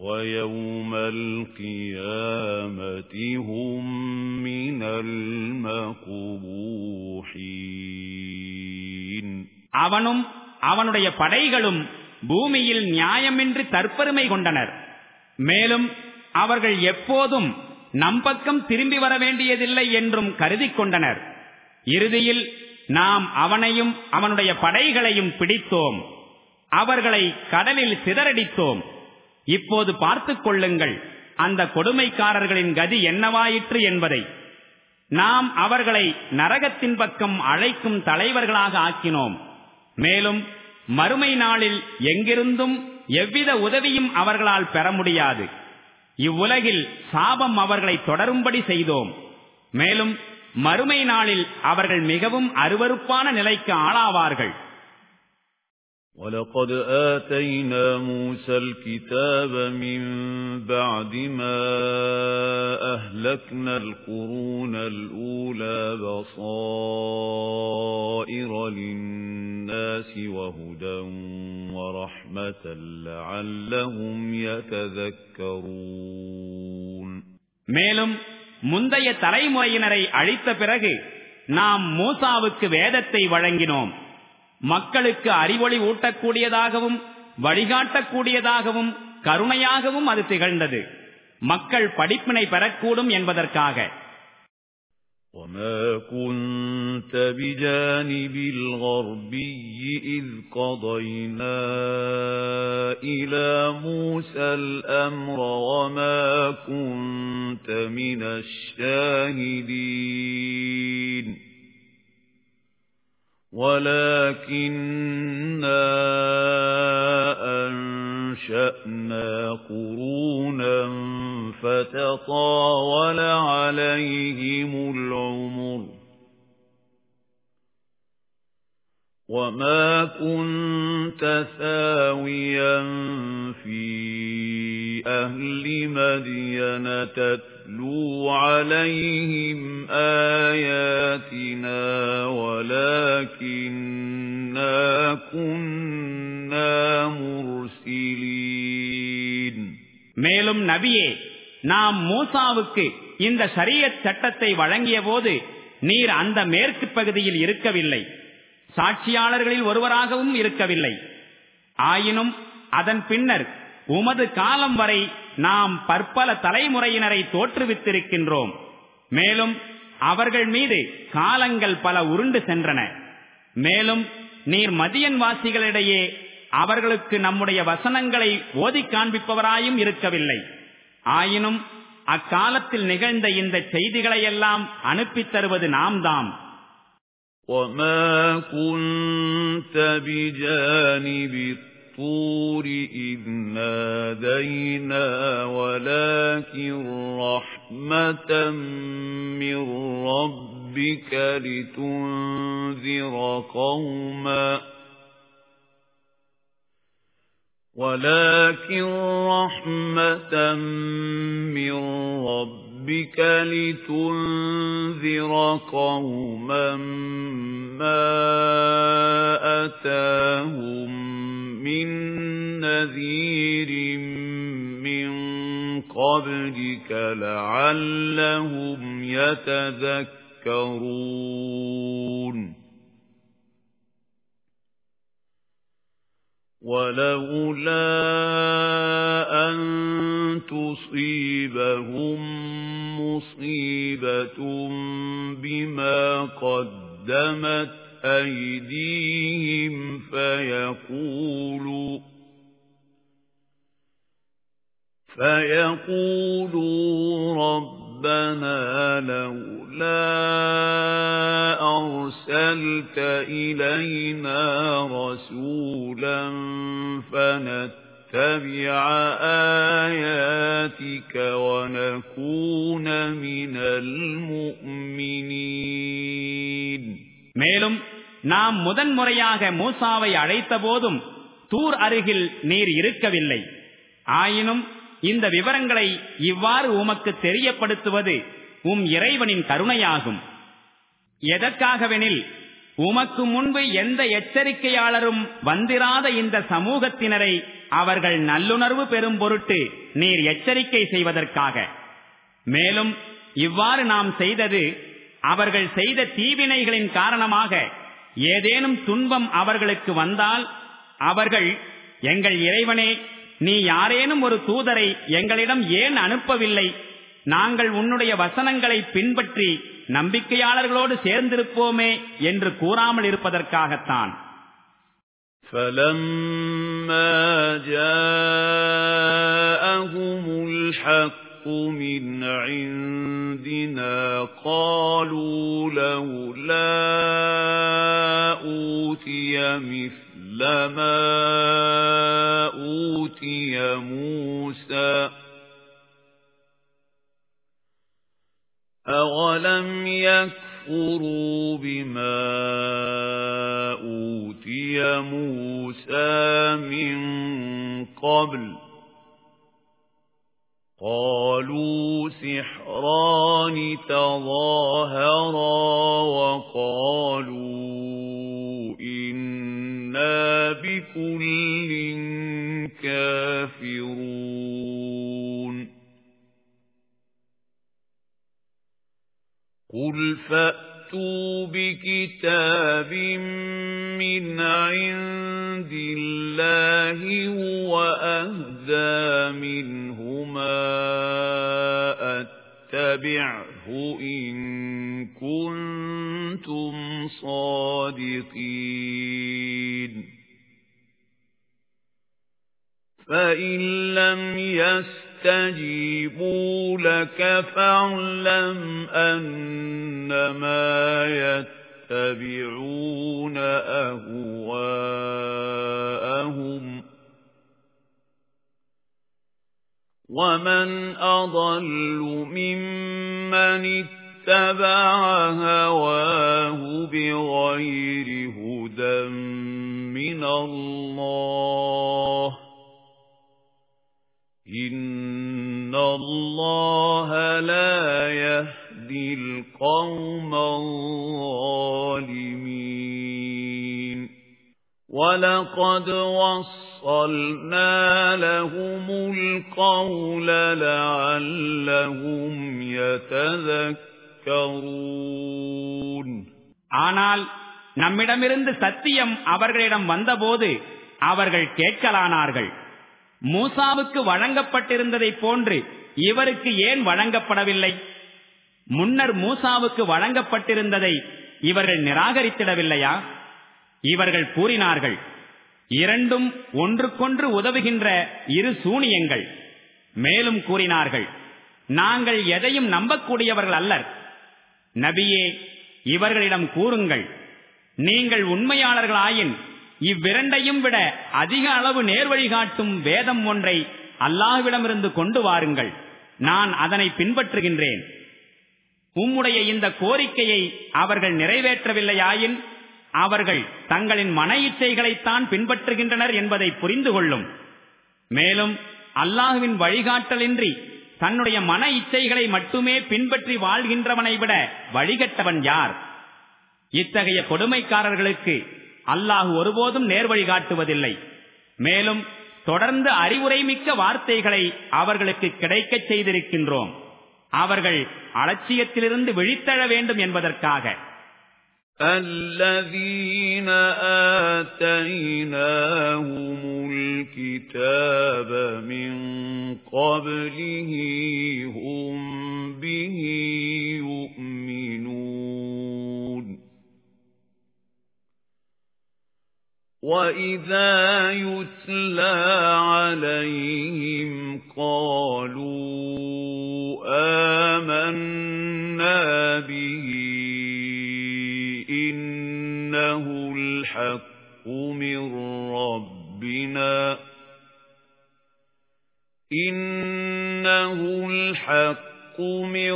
وَيَوْمَ الْقِيَامَةِ هُمْ مِنَ الْمَقْبُوحِينَ அவனும் அவனுடைய படைகளும் பூமியில் நியாயமின்றி தற்பெருமை கொண்டனர் மேலும் அவர்கள் எப்போதும் நம்பக்கம் திரும்பி வர வேண்டியதில்லை என்றும் கருதி கொண்டனர் இறுதியில் நாம் அவனையும் அவனுடைய படைகளையும் பிடித்தோம் அவர்களை கடலில் சிதறடித்தோம் இப்போது பார்த்துக் கொள்ளுங்கள் அந்த கொடுமைக்காரர்களின் கதி என்னவாயிற்று என்பதை. நாம் அவர்களை நரகத்தின் பக்கம் அழைக்கும் தலைவர்களாக ஆக்கினோம். மேலும் மறுமை நாளில் எங்கிருந்தும் எவ்வித உதவியும் அவர்களால் பெற முடியாது. இவ்வுலகில் சாபம் அவர்களை தொடரும்படி செய்தோம். மேலும் மறுமை நாளில் அவர்கள் மிகவும் அருவறுப்பான நிலைக்கு ஆளாவார்கள். وَلَقَدْ آتَيْنَا مُوسَى الْكِتَابَ مِنْ بَعْدِ مَا أَهْلَكْنَا الْقُرُونَ الْأُولَى بَصَائِرَ لِلنَّاسِ وَهُدًى وَرَحْمَةً لَعَلَّهُمْ يَتَذَكَّرُونَ மேலும் முந்தைய தலைமுறையினரை அழித்த பிறகு நாம் மூசாவுக்கு வேதத்தை வழங்கினோம் மக்களுக்கு அறிவொளி ஊட்டக்கூடியதாகவும் வழிகாட்டக்கூடியதாகவும் கருணையாகவும் அது திகழ்ந்தது மக்கள் படிப்பினை பெறக்கூடும் என்பதற்காக وَمَا كُنْتَ بِجَانِبِ الْغَرْبِيِّ إِذْ قَضَيْنَا إِلَى مُوسَى الْأَمْرَ وَمَا كُنْتَ مِنَ الشَّاهِدِينَ وَلَكِنَّا أَنشَأْنَا قُرُونًا فَتَطَاوَلَ عَلَيْهِمُ الْعُمُرُ وَمَا كُنْتَ ثَاوِيًا فِي أَهْلِ مَدْيَنَ تَتْلُو عَلَيْهِمْ آيَاتِنَا وَلَكِنَّا كُنَّا مُرْسِلِينَ மேலும் நபியே நாம் மூசாவுக்கு இந்த சரியத் சட்டத்தை வழங்கிய போது நீர் அந்த மேற்கு பகுதியில் இருக்கவில்லை சாட்சியாளர்களில் ஒருவராகவும் இருக்கவில்லை ஆயினும் அதன் பின்னர் உமது காலம் வரை நாம் பற்பல தலைமுறையினரை தோற்றுவித்திருக்கின்றோம் மேலும் அவர்கள் மீது காலங்கள் பல உருண்டு சென்றன மேலும் நீர் மதியன் வாசிகளிடையே அவர்களுக்கு நம்முடைய வசனங்களை ஓதி காண்பிப்பவராயும் இருக்கவில்லை ஆயினும் அக்காலத்தில் நிகழ்ந்த இந்த செய்திகளை எல்லாம் அனுப்பித் தருவது நாம் தாம் وَمَا كُنْتَ بِجَانِبِ الطُّورِ إِذْ نَادَيْنَا وَلَكِنْ رَحْمَةً مِّن رَّبِّكَ لِتُنذِرَ قَوْمًا وَلَكِن رَّحْمَةً مِّن رَّبِّكَ لِتُنذِرَ قَوْمًا مَّا أَتَاهُم مِّن نَّذِيرٍ مِّن قَبْلِكَ لَعَلَّهُمْ يَتَذَكَّرُونَ وَلَوْلَا أَن تُصِيبَهُم مُّصِيبَةٌ بِمَا قَدَّمَتْ أَيْدِيهِمْ فَيَقُولُوا فَيَقُولُوا رَبَّنَا لَوْلَا أَرْسَلْتَ إِلَيْنَا رَسُولًا فَنَتَّبِعَ آيَاتِكَ وَنَكُونَ مِنَ الْمُؤْمِنِينَ மேலும் நாம் முதன்முறையாக மூசாவை அழைத்த போதும் தூர் அருகில் நீர் இருக்கவில்லை ஆயினும் இந்த விவரங்களை இவ்வாறு உமக்கு தெரியப்படுத்துவது உம் இறைவனின் கருணையாகும். எதற்காகவெனில் உமக்கு முன்பு எந்த எச்சரிக்கையாளரும் வந்திராத இந்த சமூகத்தினரை அவர்கள் நல்லுணர்வு பெறும் பொருட்டு நீர் எச்சரிக்கை செய்வதற்காக. மேலும் இவ்வாறு நாம் செய்தது அவர்கள் செய்த தீவினைகளின் காரணமாக ஏதேனும் துன்பம் அவர்களுக்கு வந்தால் அவர்கள் எங்கள் இறைவனே நீ யாரேனும் ஒரு தூதரை எங்களிடம் ஏன் அனுப்பவில்லை நாங்கள் உன்னுடைய வசனங்களை பின்பற்றி நம்பிக்கையாளர்களோடு சேர்ந்திருப்போமே என்று கூறாமல் இருப்பதற்காகத்தான் فَلَمَّا جَاءَهُمُ الْحَقُّ مِنْ عِنْدِنَا قَالُوا لَوْلَا أُوتِيَ مِثْلَ مَا أُوتِيَ مُوسَى. أَوَلَمْ يَكْفُرُوا بِمَا أُوتِيَ مُوسَى مِنْ قَبْلُ قَالُوا سِحْرَانِ تَظَاهَرَا وَقَالُوا إِنَّا بِكُلٍّ كَافِرُونَ قُلْ فَأْتُوا بِكِتَابٍ مِّنْ عِندِ اللَّهِ هُوَ أَهْدَىٰ مِنْهُمَا أَتَّبِعْهُ إِن كُنتُمْ صَادِقِينَ. فَإِن لَّمْ يَسْتَجِيبُوا لَكَ فَاعْلَمْ أَنَّمَا يَتَّبِعُونَ أَهْوَاءَهُمْ. وَمَنْ أَضَلُّ مِمَّنِ اتَّبَعَ هَوَاهُ بِغَيْرِ هُدًى مِنَ اللَّهِ إِنَّ اللَّهَ لَا يَهْدِي الْقَوْمَ الظَّالِمِينَ. وَلَقَدْ وَصَّلْنَا لَهُمُ الْقَوْلَ لَعَلَّهُمْ يَتَذَكَّرُونَ ஆனால் நம்மிடமிருந்து சத்தியம் அவர்களிடம் வந்தபோது அவர்கள் கேட்கலானார்கள் மூசாவுக்கு வழங்கப்பட்டிருந்ததைப் போன்று இவருக்கு ஏன் வழங்கப்படவில்லை முன்னர் மூசாவுக்கு வழங்கப்பட்டிருந்ததை இவர்கள் நிராகரித்திடவில்லையா இவர்கள் கூறினார்கள் இரண்டும் ஒன்றுக்கொன்று உதவுகின்ற இரு சூனியங்கள். மேலும் கூறினார்கள் நாங்கள் எதையும் நம்பக்கூடியவர்கள் அல்லர். நபியே இவர்களிடம் கூறுங்கள். நீங்கள் உண்மையாளர்களாயின் இவ்விரண்டையும் விட அதிக அளவு நேர்வழி காட்டும் வேதம் ஒன்றை அல்லாஹ்விடமிருந்து கொண்டு வாருங்கள். நான் அதனை பின்பற்றுகின்றேன். உம்முடைய இந்த கோரிக்கையை அவர்கள் நிறைவேற்றவில்லையாயின் அவர்கள் தங்களின் மன இச்சைகளைத்தான் பின்பற்றுகின்றனர் என்பதை புரிந்து கொள்ளும் மேலும் அல்லாஹுவின் வழிகாட்டலின்றி தன்னுடைய மன இச்சைகளை மட்டுமே பின்பற்றி வாழ்கின்றவனை விட வழிகட்டவன் யார்? இத்தகைய கொடுமைக்காரர்களுக்கு அல்லாஹு ஒருபோதும் நேர்வழி காட்டுவதில்லை. மேலும் தொடர்ந்து அறிவுரை மிக்க வார்த்தைகளை அவர்களுக்கு கிடைக்கச் செய்திருக்கின்றோம். அவர்கள் அலட்சியத்திலிருந்து விழித்தழ வேண்டும் என்பதற்காக. الذين آتيناهم الكتاب من قبله هم به يؤمنون وَإِذَا يُتْلَى عَلَيْهِمْ قَالُوا آمَنَّا بِهِ إِنَّهُ الْحَقُّ مِنْ رَبِّنَا إِنَّهُ الْحَقُّ مِنْ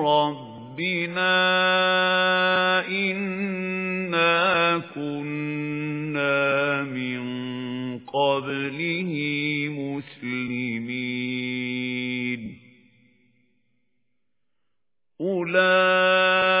رَبِّنَا إِنَّا كُنَّا مِنْ قَبْلِهِ مُسْلِمِينَ أُولَئِكَ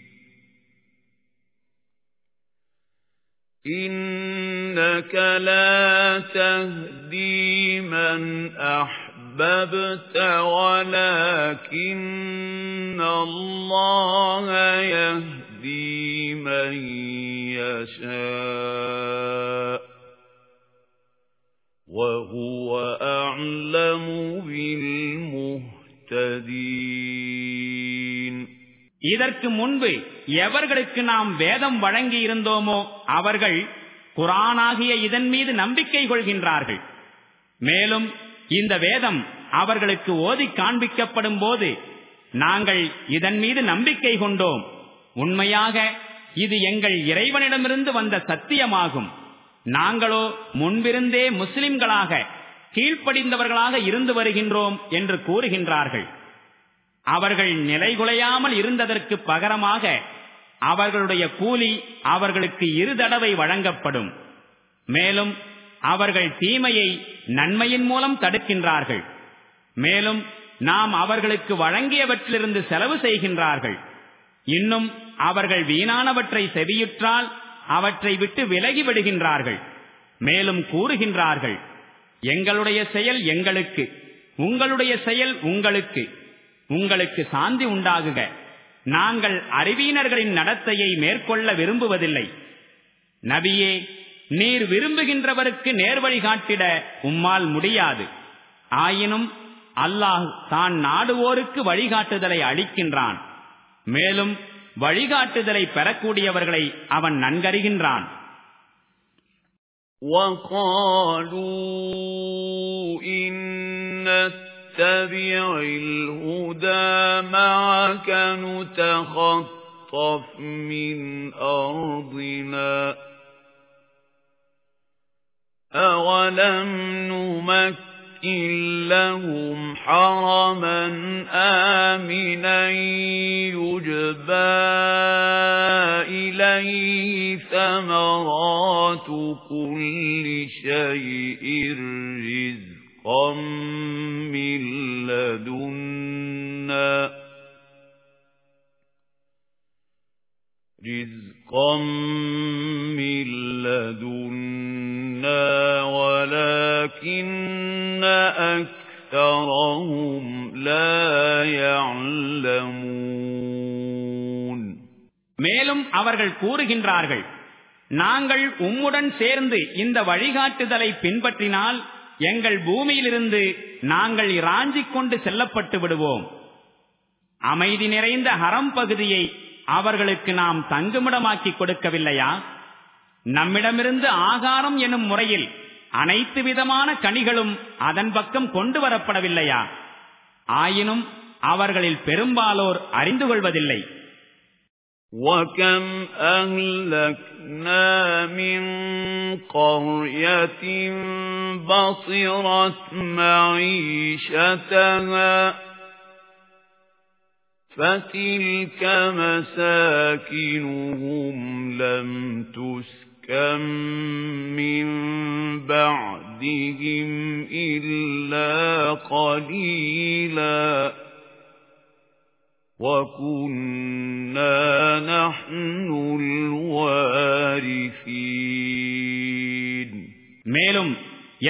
إِنَّكَ لَا تَهْدِي مَنْ أَحْبَبْتَ وَلَكِنَّ اللَّهَ يَهْدِي مَن يَشَاءُ وَهُوَ أَعْلَمُ بِالْمُهْتَدِينَ இதற்கு முன்பு எவர்களுக்கு நாம் வேதம் வழங்கி இருந்தோமோ அவர்கள் குரானாகிய இதன் மீது நம்பிக்கை கொள்கின்றார்கள். மேலும் இந்த வேதம் அவர்களுக்கு ஓதி காண்பிக்கப்படும் போது நாங்கள் இதன் மீது நம்பிக்கை கொண்டோம். உண்மையாக இது எங்கள் இறைவனிடமிருந்து வந்த சத்தியமாகும். நாங்களோ முன்பிருந்தே முஸ்லிம்களாக கீழ்ப்படிந்தவர்களாக இருந்து வருகின்றோம் என்று கூறுகின்றார்கள். அவர்கள் நிலைகுலையாமல் இருந்ததற்கு பகரமாக அவர்களுடைய கூலி அவர்களுக்கு இரு தடவை வழங்கப்படும். மேலும் அவர்கள் தீமையை நன்மையின் மூலம் தடுக்கின்றார்கள். மேலும் நாம் அவர்களுக்கு வழங்கியவற்றிலிருந்து செலவு செய்கின்றார்கள். இன்னும் அவர்கள் வீணானவற்றை செவியுற்றால் அவற்றை விட்டு விலகி விடுகின்றார்கள். மேலும் கூறுகின்றார்கள் எங்களுடைய செயல் எங்களுக்கு உங்களுடைய செயல் உங்களுக்கு. உங்களுக்கு சாந்தி உண்டாகுக நாங்கள் அறிவியினர்களின் நடத்தையை மேற்கொள்ள விரும்புவதில்லை நபியே நீர் விரும்புகின்றவருக்கு நேர்வழி காட்டிட உம்மால் முடியாது ஆயினும் அல்லாஹ் தான் நாடுவோருக்கு வழிகாட்டுதலை அளிக்கின்றான் மேலும் வழிகாட்டுதலை பெறக்கூடியவர்களை அவன் நன்கறிகின்றான் وَقَالُوا إِن نَّتَّبِعِ الْهُدَىٰ مَعَكَ نُتَخَطَّفْ مِنْ أَرْضِنَا. أَوَلَمْ نُمَكِّن لَّهُمْ حَرَمًا آمِنًا يُجْبَىٰ إِلَيْهِ ثَمَرَاتُ كُلِّ شَيْءٍ رِّزْقًا مِّن لَّدُنَّا رِزْقًا مِّن لَّدُنَّا وَلَكِنَّ أَكْثَرَهُمْ لَا يَعْلَمُونَ மேலும் அவர்கள் கூறுகின்றார்கள் நாங்கள் உம்முடன் சேர்ந்து இந்த வழிகாட்டுதலை பின்பற்றினால் எங்கள் பூமியிலிருந்து நாங்கள் இராஞ்சிக் கொண்டு செல்லப்பட்டு விடுவோம். அமைதி நிறைந்த ஹரம் பகுதியை அவர்களுக்கு நாம் தங்குமிடமாக்கி கொடுக்கவில்லையா? நம்மிடமிருந்து ஆகாரம் எனும் முறையில் அனைத்து விதமான கனிகளும் அதன் பக்கம் கொண்டு வரப்படவில்லையா? ஆயினும் அவர்களில் பெரும்பாலோர் அறிந்து கொள்வதில்லை. وَكَمْ أَهْلَكْنَا مِنْ قَرْيَةٍ بَطِرَتْ مَعِيشَتَهَا فَتِلْكَ مَسَاكِنُهُمْ لَمْ تُسْكَنْ مِنْ بَعْدِهِمْ إِلَّا قَلِيلًا وَكُنَّا نَحْنُ الْوَارِثِينَ மேலும்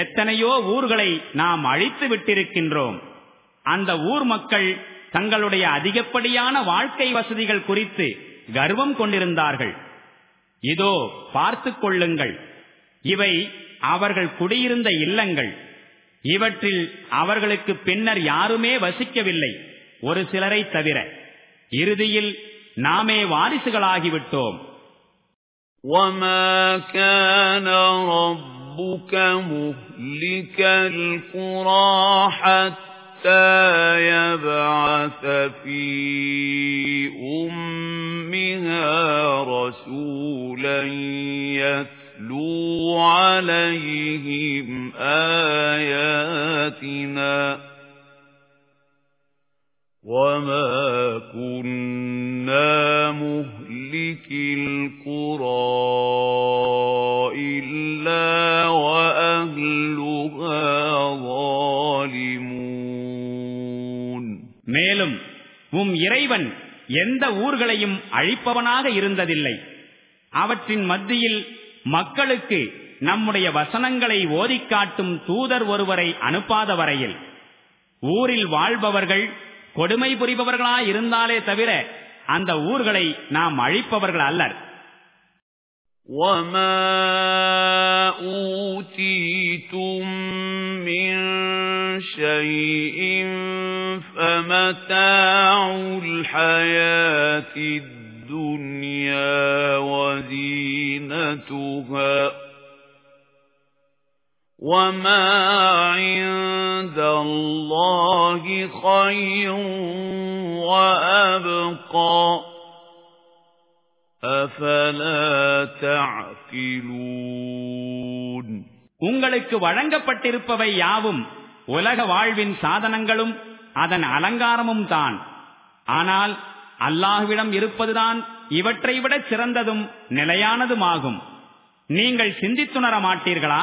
எத்தனையோ ஊர்களை நாம் அழித்து விட்டிருக்கின்றோம் அந்த ஊர் மக்கள் தங்களுடைய அதிகப்படியான வாழ்க்கை வசதிகள் குறித்து கர்வம் கொண்டிருந்தார்கள் இதோ பார்த்து கொள்ளுங்கள் இவை அவர்கள் குடியிருந்த இல்லங்கள் இவற்றில் அவர்களுக்கு பின்னர் யாருமே வசிக்கவில்லை ஒரு சிலரை தவிர இறுதியில் நாமே வாரிசுகளாகிவிட்டோம் وَمَا كَانَ رَبُّكَ مُهْلِكَ الْقُرَىٰ حَتَّىٰ يَبْعَثَ فِي أُمِّهَا رَسُولًا يَتْلُو عَلَيْهِمْ آيَاتِنَا وَمَا كُنَّا مُهْلِكِي الْقُرَىٰ إِلَّا وَأَهْلُهَا ظَالِمُونَ மேலும் உம் இறைவன் எந்த ஊர்களையும் அழிப்பவனாக இருந்ததில்லை அவற்றின் மத்தியில் மக்களுக்கு நம்முடைய வசனங்களை ஓதிக்காட்டும் தூதர் ஒருவரை அனுப்பாத வரையில் ஊரில் வாழ்பவர்கள் கொடுமை புரிபவர்களாய் இருந்தாலே தவிர அந்த ஊர்களை நாம் அழிப்பவர்கள் அல்லர் وَمَا أُوتِيتُم مِّن شَيْءٍ فَمَتَاعُ الْحَيَاةِ الدُّنْيَا وَزِينَتُهَا وَمَا عِندَ اللَّهِ خَيْرٌ وَأَبْقَى أَفَلَا تَعْقِلُونَ உங்களுக்கு வழங்கப்பட்டிருப்பவை யாவும் உலக வாழ்வின் சாதனங்களும் அதன் அலங்காரமும் தான் ஆனால் அல்லாஹ்விடம் இருப்பதுதான் இவற்றை விட சிறந்ததும் நிலையானதுமாகும் நீங்கள் சிந்தித்துணர மாட்டீர்களா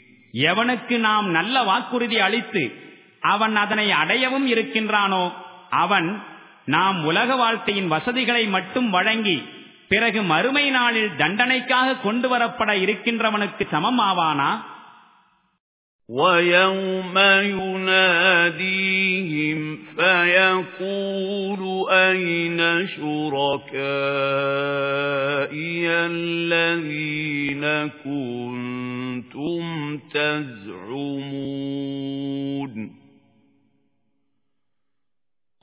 எவனுக்கு நாம் நல்ல வாக்குறுதி அளித்து அவன் அதனை அடையவும் இருக்கின்றானோ அவன் நாம் உலக வாழ்க்கையின் வசதிகளை மட்டும் வழங்கி பிறகு மறுமை நாளில் தண்டனைக்காக கொண்டு வரப்பட இருக்கின்றவனுக்கு சமமாவானா وَيَوْمَ يُنَادِيهِمْ فَيَقُولُ أَيْنَ شُرَكَائِيَ الَّذِينَ كُنتُمْ تَزْعُمُونَ.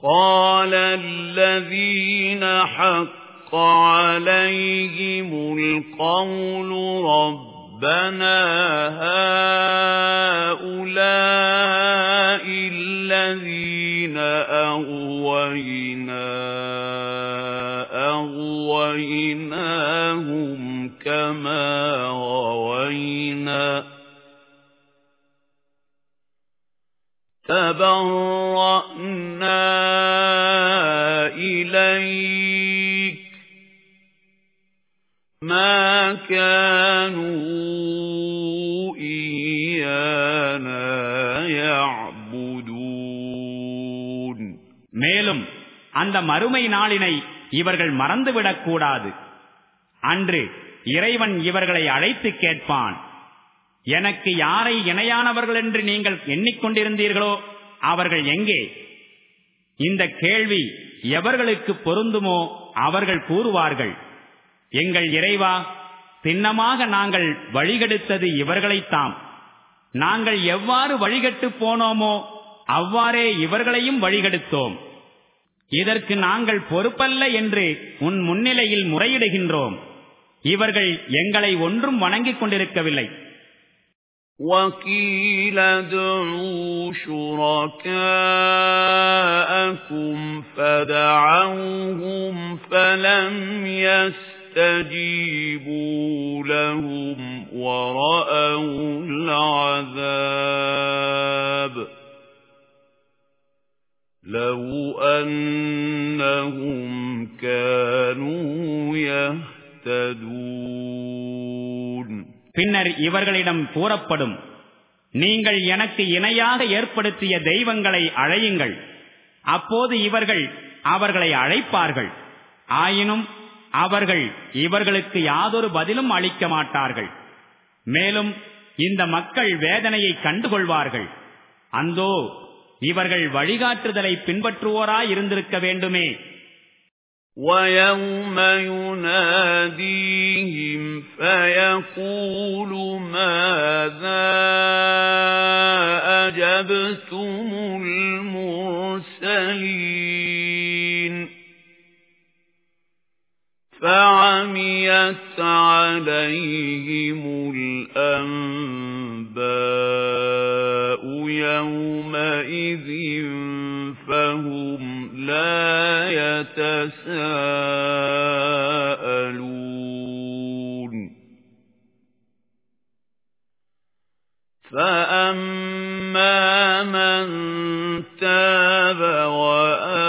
قَالَ الَّذِينَ حَقَّ عَلَيْهِمُ الْقَوْلُ رَبَّنَا هَؤُلَاءِ الَّذِينَ أَغْوَيْنَا أَغْوَيْنَاهُمْ كَمَا غَوَيْنَا. تَبَرَّأْنَا إِلَيْكَ. مَا كَانُوا إِيَّانَا يَعْبُدُونَ மேலும் அந்த மறுமை நாளினை இவர்கள் மறந்துவிடக் கூடாது அன்று இறைவன் இவர்களை அழைத்து கேட்பான் எனக்கு யாரை இணையானவர்கள் என்று நீங்கள் எண்ணிக்கொண்டிருந்தீர்களோ அவர்கள் எங்கே இந்த கேள்வி எவர்களுக்கு பொருந்துமோ அவர்கள் கூறுவார்கள் எங்கள் இறைவா சின்னமாக நாங்கள் வழிகெடுத்தது இவர்களைத்தாம் நாங்கள் எவ்வாறு வழிகட்டு போனோமோ அவ்வாறே இவர்களையும் வழிகெடுத்தோம் இதற்கு நாங்கள் பொறுப்பல்ல என்று உன் முன்னிலையில் முறையிடுகின்றோம் இவர்கள் எங்களை ஒன்றும் வணங்கிக் கொண்டிருக்கவில்லை وَقِيلَ ادْعُوا شُرَكَاءَكُمْ فَدَعَوْهُمْ فَلَمْ يَسْتَجِيبُوا لَهُمْ وَرَأَوُا الْعَذَابَ لَوْ أَنَّهُمْ كَانُوا يَهْتَدُونَ பின்னர் இவர்களிடம் கூறப்படும் நீங்கள் எனக்கு இணையாக ஏற்படுத்திய தெய்வங்களை அழையுங்கள் அப்போது இவர்கள் அவர்களை அழைப்பார்கள் ஆயினும் அவர்கள் இவர்களுக்கு யாதொரு பதிலும் அளிக்க மாட்டார்கள் மேலும் இந்த மக்கள் வேதனையை கண்டுகொள்வார்கள் அந்தோ இவர்கள் வழிகாட்டுதலை பின்பற்றுவோராயிருந்திருக்க வேண்டுமே وَيَوْمَ يُنَادِيهِمْ فَيَقُولُ مَاذَا أَجَبْتُمُ الْمُرْسَلِينَ فَعَمِيَتْ عَلَيْهِمُ الْأَنبَاءُ يَوْمَئِذٍ فَهُمْ لَا يَتَسَاءَلُونَ. فَأَمَّا مَن تَابَ وَآمَنَ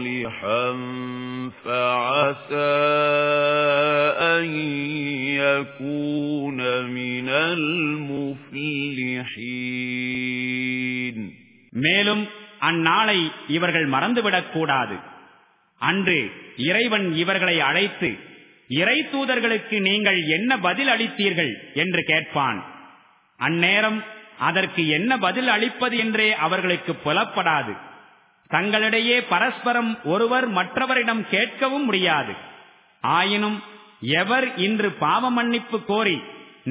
صَالِحًا فَعَسَى أَن يَكُونَ مِنَ الْمُفْلِحِينَ மேலும் அந்நாளை இவர்கள் மறந்துவிடக் கூடாது அன்று இறைவன் இவர்களை அழைத்து இறை தூதர்களுக்கு நீங்கள் என்ன பதில் அளித்தீர்கள் என்று கேட்பான் அந்நேரம் அதற்கு என்ன பதில் அளிப்பது என்றே அவர்களுக்கு புலப்படாது தங்களிடையே பரஸ்பரம் ஒருவர் மற்றவரிடம் கேட்கவும் முடியாது ஆயினும் எவர் இன்று பாவ மன்னிப்பு கோரி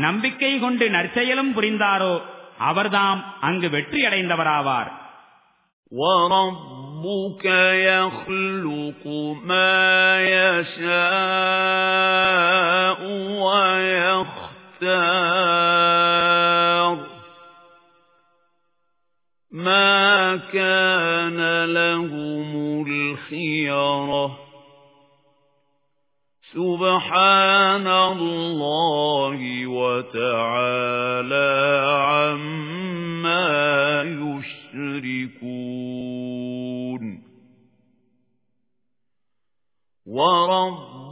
நம்பிக்கை கொண்டு நற்செயலும் புரிந்தாரோ அவர்தாம் அங்கு வெற்றியடைந்தவராவார் وَرَبُّكَ يَخْلُقُ مَا يَشَاءُ وَيَخْتَارُ مَا كَانَ لَهُمُ الْخِيَرَةُ سُبْحَانَ اللَّهِ وَتَعَالَى عَمَّا يُشْرِكُونَ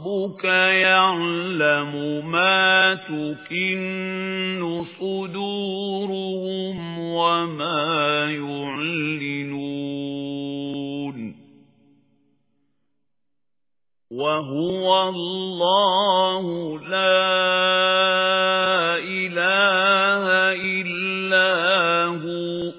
وَرَبُّكَ يَعْلَمُ مَا تُكِنُّ صُدُورُهُمْ وَمَا يُعْلِنُونَ وهو الله لا إله إلا هو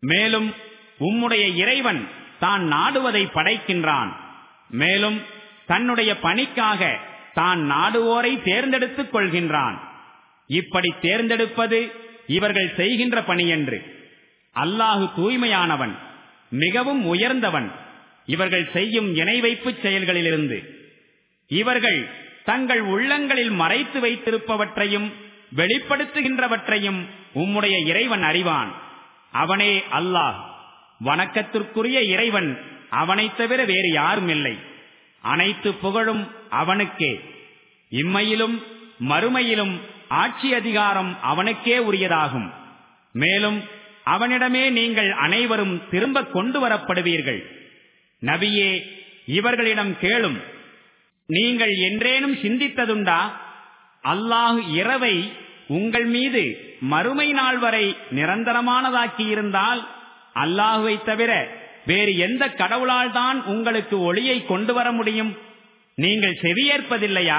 மேலும் உம்முடைய இறைவன் தான் நாடுவதை படைக்கின்றான். மேலும் தன்னுடைய பணிக்காக தான் நாடுவோரை தேர்ந்தெடுத்துக் கொள்கின்றான். இப்படி தேர்ந்தெடுப்பது இவர்கள் செய்கின்ற பணி என்று அல்லாஹு தூய்மையானவன் மிகவும் உயர்ந்தவன். இவர்கள் செய்யும் இணை வைப்பு செயல்களிலிருந்து. இவர்கள் தங்கள் உள்ளங்களில் மறைத்து வைத்திருப்பவற்றையும் வெளிப்படுத்துகின்றவற்றையும் உம்முடைய இறைவன் அறிவான். அவனே அல்லாஹ். வணக்கத்திற்குரிய இறைவன். அவனைத் தவிர வேறு யாரும் இல்லை. அனைத்து புகழும் அவனுக்கே. இம்மையிலும் மறுமையிலும் ஆட்சி அதிகாரம் அவனுக்கே உரியதாகும். மேலும் அவனிடமே நீங்கள் அனைவரும் திரும்ப கொண்டு வரப்படுவீர்கள். நபியே இவர்களிடம் கேளும். நீங்கள் என்றேனும் சிந்தித்ததுண்டா? அல்லாஹ் இரவை உங்கள் மீது மறுமை நாள் வரை நிரந்தரமானதாக்கியிருந்தால் அல்லாஹுவை தவிர வேறு எந்த கடவுளால் தான் உங்களுக்கு ஒளியை கொண்டு வர முடியும்? நீங்கள் செவியேற்பதில்லையா?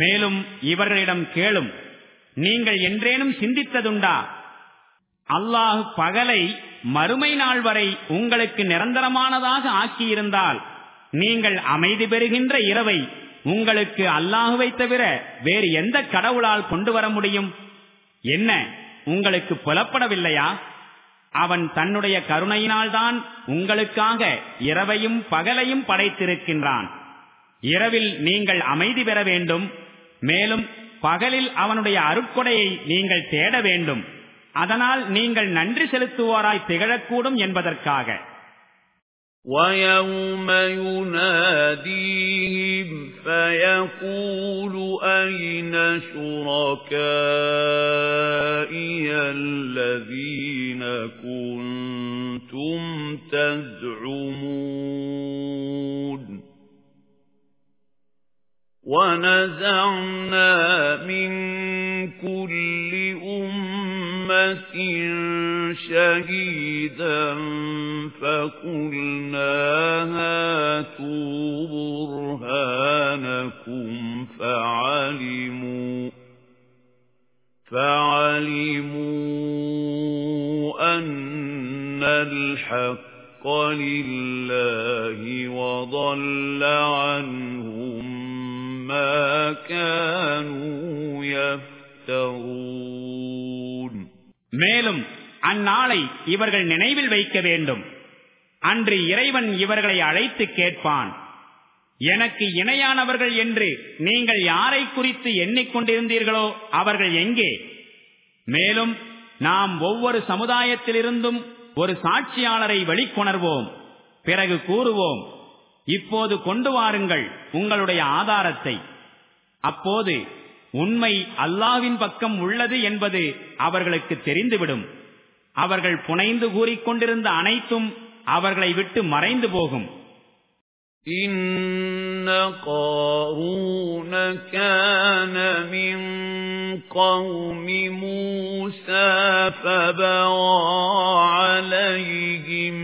மேலும் இவர்களிடம் கேளும் நீங்கள் என்றேனும் சிந்தித்ததுண்டா? அல்லாஹ் பகலை மறுமை நாள் வரை உங்களுக்கு நிரந்தரமானதாக ஆக்கியிருந்தால் நீங்கள் அமைதி பெறுகின்ற இரவை உங்களுக்கு அல்லாஹுவை தவிர வேறு எந்த கடவுளால் கொண்டு வர முடியும்? என்ன உங்களுக்கு புலப்படவில்லையா? அவன் தன்னுடைய கருணையினால்தான் உங்களுக்காக இரவையும் பகலையும் படைத்திருக்கின்றான். இரவில் நீங்கள் அமைதி பெற வேண்டும் மேலும் பகலில் அவனுடைய அருக்கொடையை நீங்கள் தேட வேண்டும் அதனால் நீங்கள் நன்றி செலுத்துவோராய் திகழக்கூடும் என்பதற்காக وَيَوْمَ يُنَادِيهِمْ فَيَقُولُ أَيْنَ شُرَكَائِيَ الَّذِينَ كُنتُمْ تَزْعُمُونَ وَنَزَعْنَا مِن كُلِّ أُمَّةٍ شَهِيدًا فَقُلْنَا هَاتُوا بُرْهَانَكُمْ فَعَلِمُوا فَعَلِمُوا أَنَّ الْحَقَّ لِلَّهِ وَضَلَّ عَنْهُم மேலும் அந்நாளை இவர்கள் நினைவில் வைக்க வேண்டும். அன்று இறைவன் இவர்களை அழைத்து கேட்பான். எனக்கு இணையானவர்கள் என்று நீங்கள் யாரை குறித்து எண்ணிக்கொண்டிருந்தீர்களோ அவர்கள் எங்கே? மேலும் நாம் ஒவ்வொரு சமுதாயத்திலிருந்தும் ஒரு சாட்சியாளரை வெளிக்கொணர்வோம். பிறகு கூறுவோம் இப்போது கொண்டு வாருங்கள் உங்களுடைய ஆதாரத்தை அப்போது உண்மை அல்லாவின் பக்கம் உள்ளது என்பது அவர்களுக்கு தெரிந்துவிடும் அவர்கள் புனைந்து கூறிக்கொண்டிருந்த அனைத்தும் அவர்களை விட்டு மறைந்து போகும் إن قارون كان من قوم موسى فبغى عليهم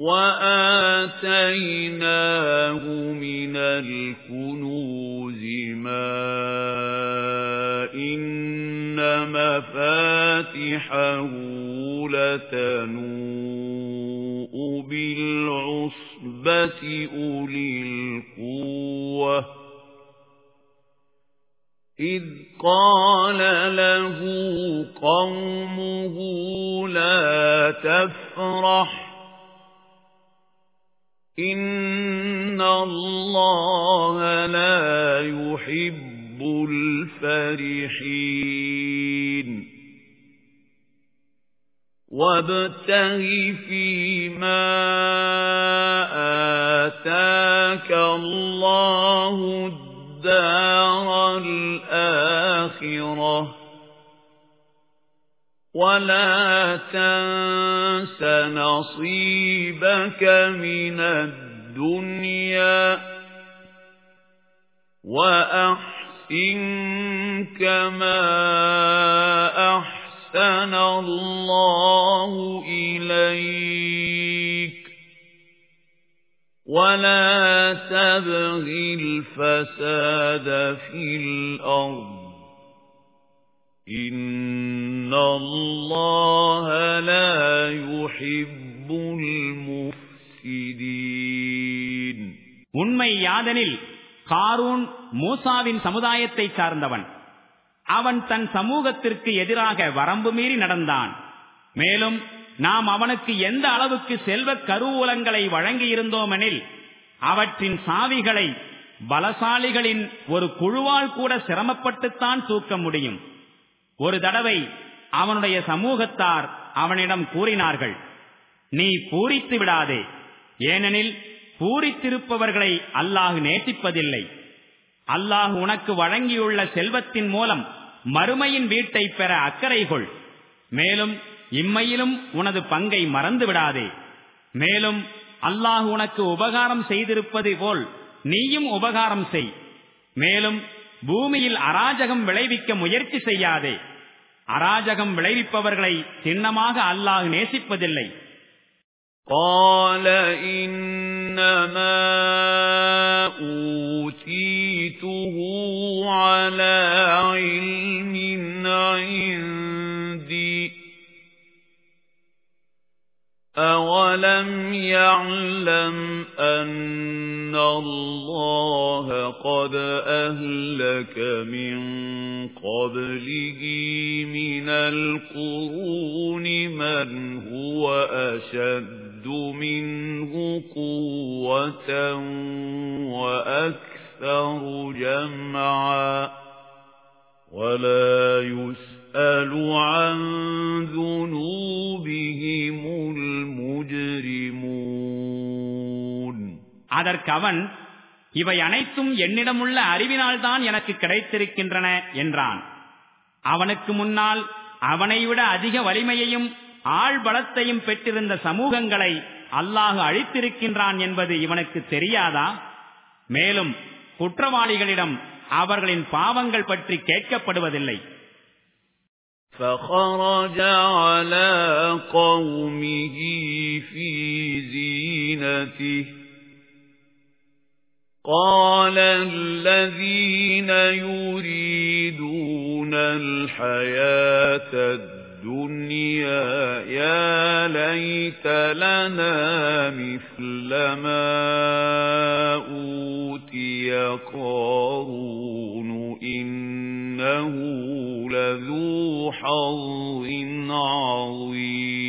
وآتيناه من الكنوز ما إن مفاتحه لتنوء بالعصبة أولي القوة إذ قال له قومه لا تفرح إِنَّ اللَّهَ لَا يُحِبُّ الْفَرِحِينَ وَابْتَغِ فِيمَا آتَاكَ اللَّهُ الدَّارَ الْآخِرَةَ وَلَا تَنسَ نَصِيبَكَ مِنَ الدُّنْيَا وَأَحْسِن كَمَا أَحْسَنَ اللَّهُ إِلَيْكَ وَلَا تَبْغِ الْفَسَادَ فِي الْأَرْضِ إِنَّ اللَّهَ لَا يُحِبُّ الْمُفْسِدِينَ உண்மை யாதனில் காரூன் மூசாவின் சமுதாயத்தை சார்ந்தவன் அவன் தன் சமூகத்திற்கு எதிராக வரம்பு மீறி நடந்தான் மேலும் நாம் அவனுக்கு எந்த அளவுக்கு செல்வ கருவூலங்களை வழங்கியிருந்தோமெனில் அவற்றின் சாவிகளை பலசாலிகளின் ஒரு குழுவால் கூட சிரமப்பட்டுத்தான் தூக்க முடியும் ஒரு தடவை அவனுடைய சமூகத்தார் அவனிடம் கூறினார்கள் நீ பூரித்து விடாதே. ஏனெனில் பூரித்திருப்பவர்களை அல்லாஹ் நேசிப்பதில்லை. அல்லாஹ் உனக்கு வழங்கியுள்ள செல்வத்தின் மூலம் மறுமையின் வீட்டை பெற அக்கறை கொள். மேலும் இம்மையிலும் உனது பங்கை மறந்து விடாதே. மேலும் அல்லாஹ் உனக்கு உபகாரம் செய்திருப்பது போல் நீயும் உபகாரம் செய். மேலும் பூமியில் அராஜகம் விளைவிக்க முயற்சி செய்யாதே. அராஜகம் விளைவிப்பவர்களை சின்னமாக அல்லாஹ் நேசிப்பதில்லை قال إنما أوتيته على علم عندي أَوَلَمْ يَعْلَمْ أَنَّ اللَّهَ قَدْ أَهْلَكَ مِنْ قَبْلِهِ مِنَ الْقُرُونِ مَنْ هُوَ أَشَدُّ مِنْهُ قُوَّةً وَأَكْثَرُ جَمْعًا وَلَا يُسْأَلُ يُسْأَلُ عَن ذُنُوبِهِمُ الْمُجْرِمُونَ அதற்கு அவன் இவை அனைத்தும் என்னிடமுள்ள அறிவினால்தான் எனக்கு கிடைத்திருக்கின்றன என்றான் அவனுக்கு முன்னால் அவனை விட அதிக வலிமையையும் ஆள் பலத்தையும் பெற்றிருந்த சமூகங்களை அல்லாஹு அழித்திருக்கின்றான் என்பது இவனுக்கு தெரியாதா மேலும் குற்றவாளிகளிடம் அவர்களின் பாவங்கள் பற்றி கேட்கப்படுவதில்லை فخرج على قومه في زينته. قال الذين يريدون الحياة الدنيا يا ليت لنا مثل ما أوتي قارون إنه لذو حظ عظيم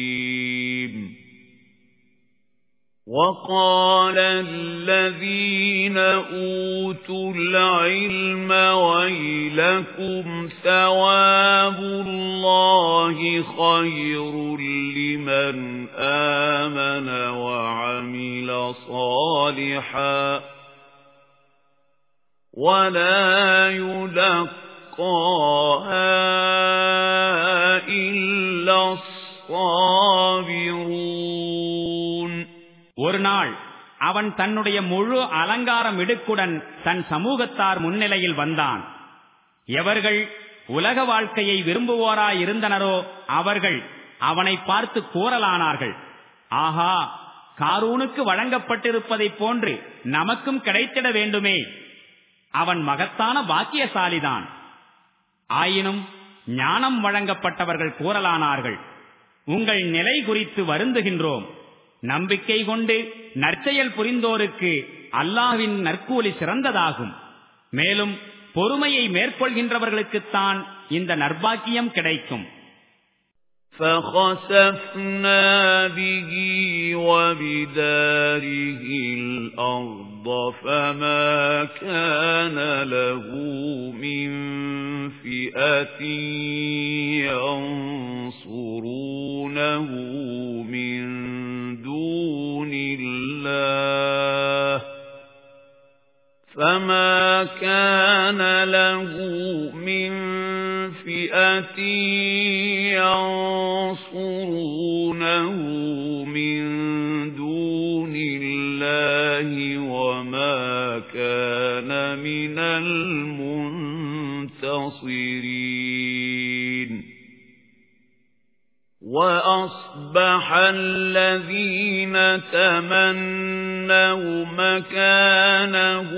وَقَالَ الَّذِينَ أُوتُوا الْعِلْمَ وَيْلَكُمْ ثَوَابُ اللَّهِ خَيْرٌ لِّمَنْ آمَنَ وَعَمِلَ صَالِحًا وَلَا يُلَقَّاهَا إِلَّا الصَّابِرُونَ ஒரு நாள் அவன் தன்னுடைய முழு அலங்காரம் இடுக்குடன் தன் சமூகத்தார் முன்னிலையில் வந்தான் எவர்கள் உலக வாழ்க்கையை விரும்புவோராய் இருந்தனரோ அவர்கள் அவனை பார்த்து கூறலானார்கள் ஆஹா காரூனுக்கு வழங்கப்பட்டிருப்பதைப் போன்று நமக்கும் கிடைத்திட வேண்டுமே அவன் மகத்தான பாக்கியசாலிதான் ஆயினும் ஞானம் வழங்கப்பட்டவர்கள் கூறலானார்கள் உங்கள் நிலை குறித்து வருந்துகின்றோம். நம்பிக்கை கொண்டு நற்செயல் புரிந்தோருக்கு அல்லாவின் நற்கூலி சிறந்ததாகும். மேலும் பொறுமையை மேற்கொள்கின்றவர்களுக்குத்தான் இந்த நற்பாக்கியம் கிடைக்கும். فَخَسَفْنَا بِهِ وَبِدَارِهِ الْأَرْضَ فَمَا كَانَ لَهُ مِنْ فِئَةٍ يَنْصُرُونَهُ مِنْ دُونِ اللَّهِ فَمَا كَانَ لَهُ مِنْ فِئَةٍ يَنْصُرُونَهُ مِنْ دُونِ اللَّهِ وَمَا كَانَ مِنَ الْمُنْتَصِرِينَ. وَأَصْبَحَ الَّذِينَ تَمَنَّوْا مَكَانَهُ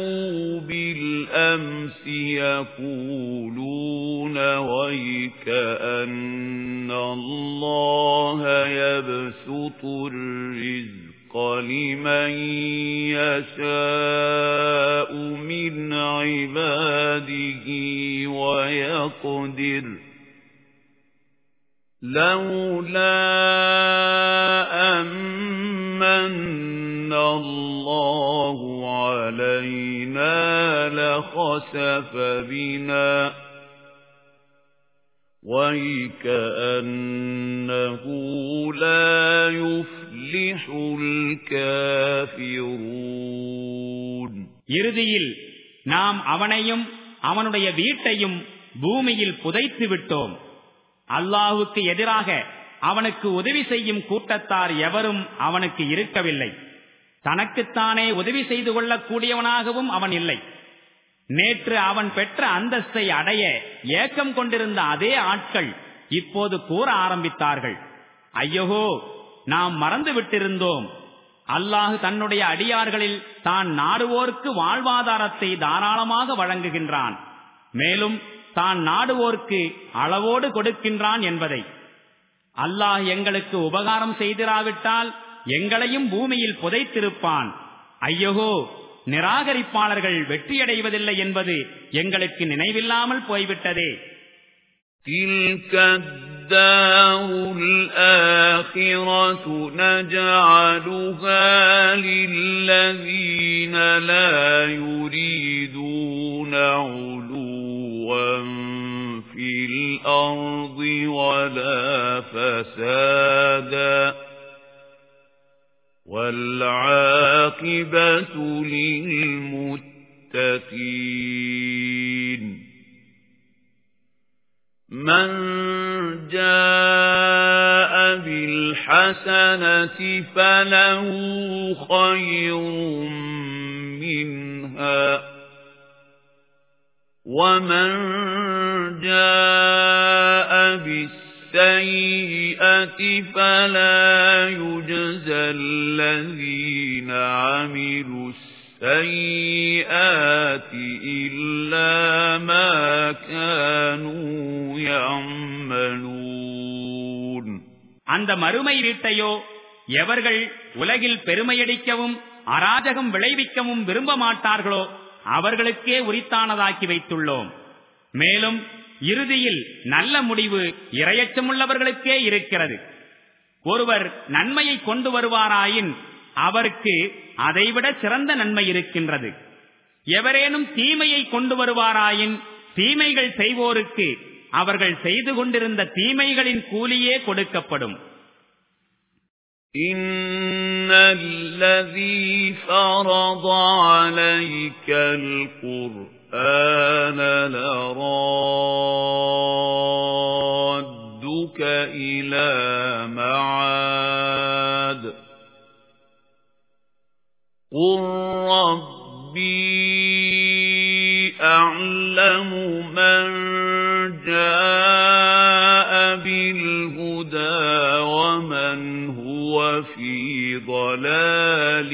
بِالْأَمْسِ يَقُولُونَ وَيْكَأَنَّ اللَّهَ يَبْسُطُ الرِّزْقَ لِمَن يَشَاءُ مِنْ عِبَادِهِ وَيَقْدِرُ لولا أمن الله علينا لخسف بنا ويكأنه لا يفلح الكافرون இறுதியில் நாம் அவனையும் அவனுடைய வீட்டையும் பூமியில் புதைத்து விட்டோம் அல்லாஹுக்கு எதிராக அவனுக்கு உதவி செய்யும் கூட்டத்தார் எவரும் அவனுக்கு இருக்கவில்லை தனக்குத்தானே உதவி செய்து கொள்ளக்கூடியவனாகவும் அவன் இல்லை நேற்று அவன் பெற்ற அந்தஸ்தை அடைய ஏக்கம் கொண்டிருந்த அதே ஆட்கள் இப்போது கூற ஆரம்பித்தார்கள். ஐயோ நாம் மறந்து விட்டிருந்தோம். அல்லாஹு தன்னுடைய அடியார்களில் தான் நாடுவோருக்கு வாழ்வாதாரத்தை தாராளமாக வழங்குகின்றான். மேலும் தான் நாடுவோர்க்கு அளவோடு கொடுக்கின்றான் என்பதை. அல்லாஹ் எங்களுக்கு உபகாரம் செய்திராவிட்டால் எங்களையும் பூமியில் புதைத்திருப்பான். ஐயகோ நிராகரிப்பாளர்கள் வெற்றியடைவதில்லை என்பது எங்களுக்கு நினைவில்லாமல் போய்விட்டதே تلك الدار الآخرة نجعلها للذين لا يريدون في الأرض ولا فسادا والعاقبة للمتقين. من جاء بالحسنة فله خير منها وَمَن جَاءَ بِالسَّيِّئَةِ السَّيِّئَةِ فَلَا يُجْزَى الَّذِينَ عَمِلُوا السَّيِّئَاتِ إِلَّا مَا كَانُوا يَعْمَلُونَ. அந்த மறுமை வீட்டையோ எவர்கள் உலகில் பெருமையடிக்கவும் அராஜகம் விளைவிக்கவும் விரும்ப மாட்டார்களோ அவர்களுக்கே உரித்தானதாக்கி வைத்துள்ளோம். மேலும் இறுதியில் நல்ல முடிவு இரையச்சமுள்ளவர்களுக்கே இருக்கிறது ஒருவர் நன்மையை கொண்டு வருவாராயின் அவருக்கு அதைவிட சிறந்த நன்மை இருக்கின்றது எவரேனும் தீமையை கொண்டு வருவாராயின் தீமைகள் செய்வோருக்கு அவர்கள் செய்து கொண்டிருந்த தீமைகளின் கூலியே கொடுக்கப்படும் إن الذي فرض عليك القرآن لرادك إلى معاد قل ربي أعلم من جاء بالهدى ومن هو في ضلال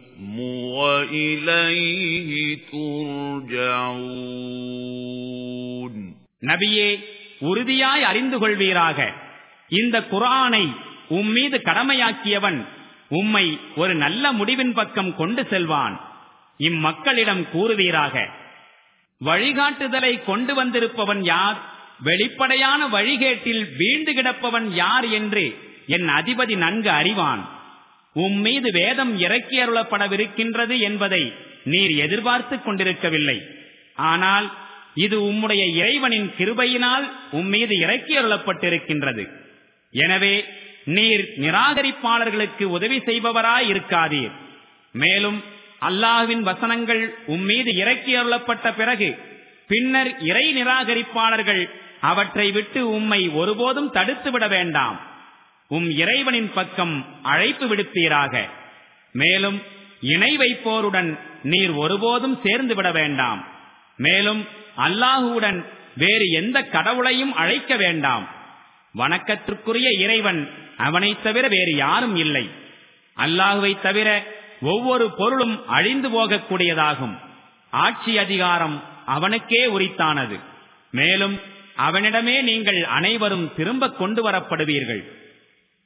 وإليه ترجعون நபியே உறுதியாய் அறிந்து கொள்வீராக இந்த குரானை உம்மீது கடமையாக்கியவன் உம்மை ஒரு நல்ல முடிவின் பக்கம் கொண்டு செல்வான் இம்மக்களிடம் கூறுவீராக வழிகாட்டுதலை கொண்டு வந்திருப்பவன் யார் வெளிப்படையான வழிகேட்டில் வீழ்ந்து கிடப்பவன் யார் என்று என் அதிபதி நன்கு அறிவான் உம்மீது வேதம் இறக்கியருளப்படவிருக்கின்றது என்பதை நீர் எதிர்பார்த்து கொண்டிருக்கவில்லை. ஆனால் இது உம்முடைய இறைவனின் கிருபையினால் உம்மீது இறக்கியருளப்பட்டிருக்கின்றது எனவே நீர் நிராகரிப்பாளர்களுக்கு உதவி செய்பவராய் இருக்காதீர். மேலும் அல்லாஹுவின் வசனங்கள் உம்மீது இறக்கி அருளப்பட்ட பிறகு பின்னர் இறை நிராகரிப்பாளர்கள் அவற்றை விட்டு உம்மை ஒருபோதும் தடுத்துவிட வேண்டாம். உம் இறைவனின் பக்கம் அழைப்பு விடுப்பீராக. மேலும் இணை வைப்போருடன் நீர் ஒருபோதும் சேர்ந்து விட வேண்டாம். மேலும் அல்லாஹுவுடன் வேறு எந்த கடவுளையும் அழைக்க வேண்டாம். வணக்கத்திற்குரிய இறைவன் அவனைத் தவிர வேறு யாரும் இல்லை. அல்லாஹுவை தவிர ஒவ்வொரு பொருளும் அழிந்து போகக்கூடியதாகும். ஆட்சி அதிகாரம் அவனுக்கே உரித்தானது. மேலும் அவனிடமே நீங்கள் அனைவரும் திரும்ப கொண்டு வரப்படுவீர்கள்.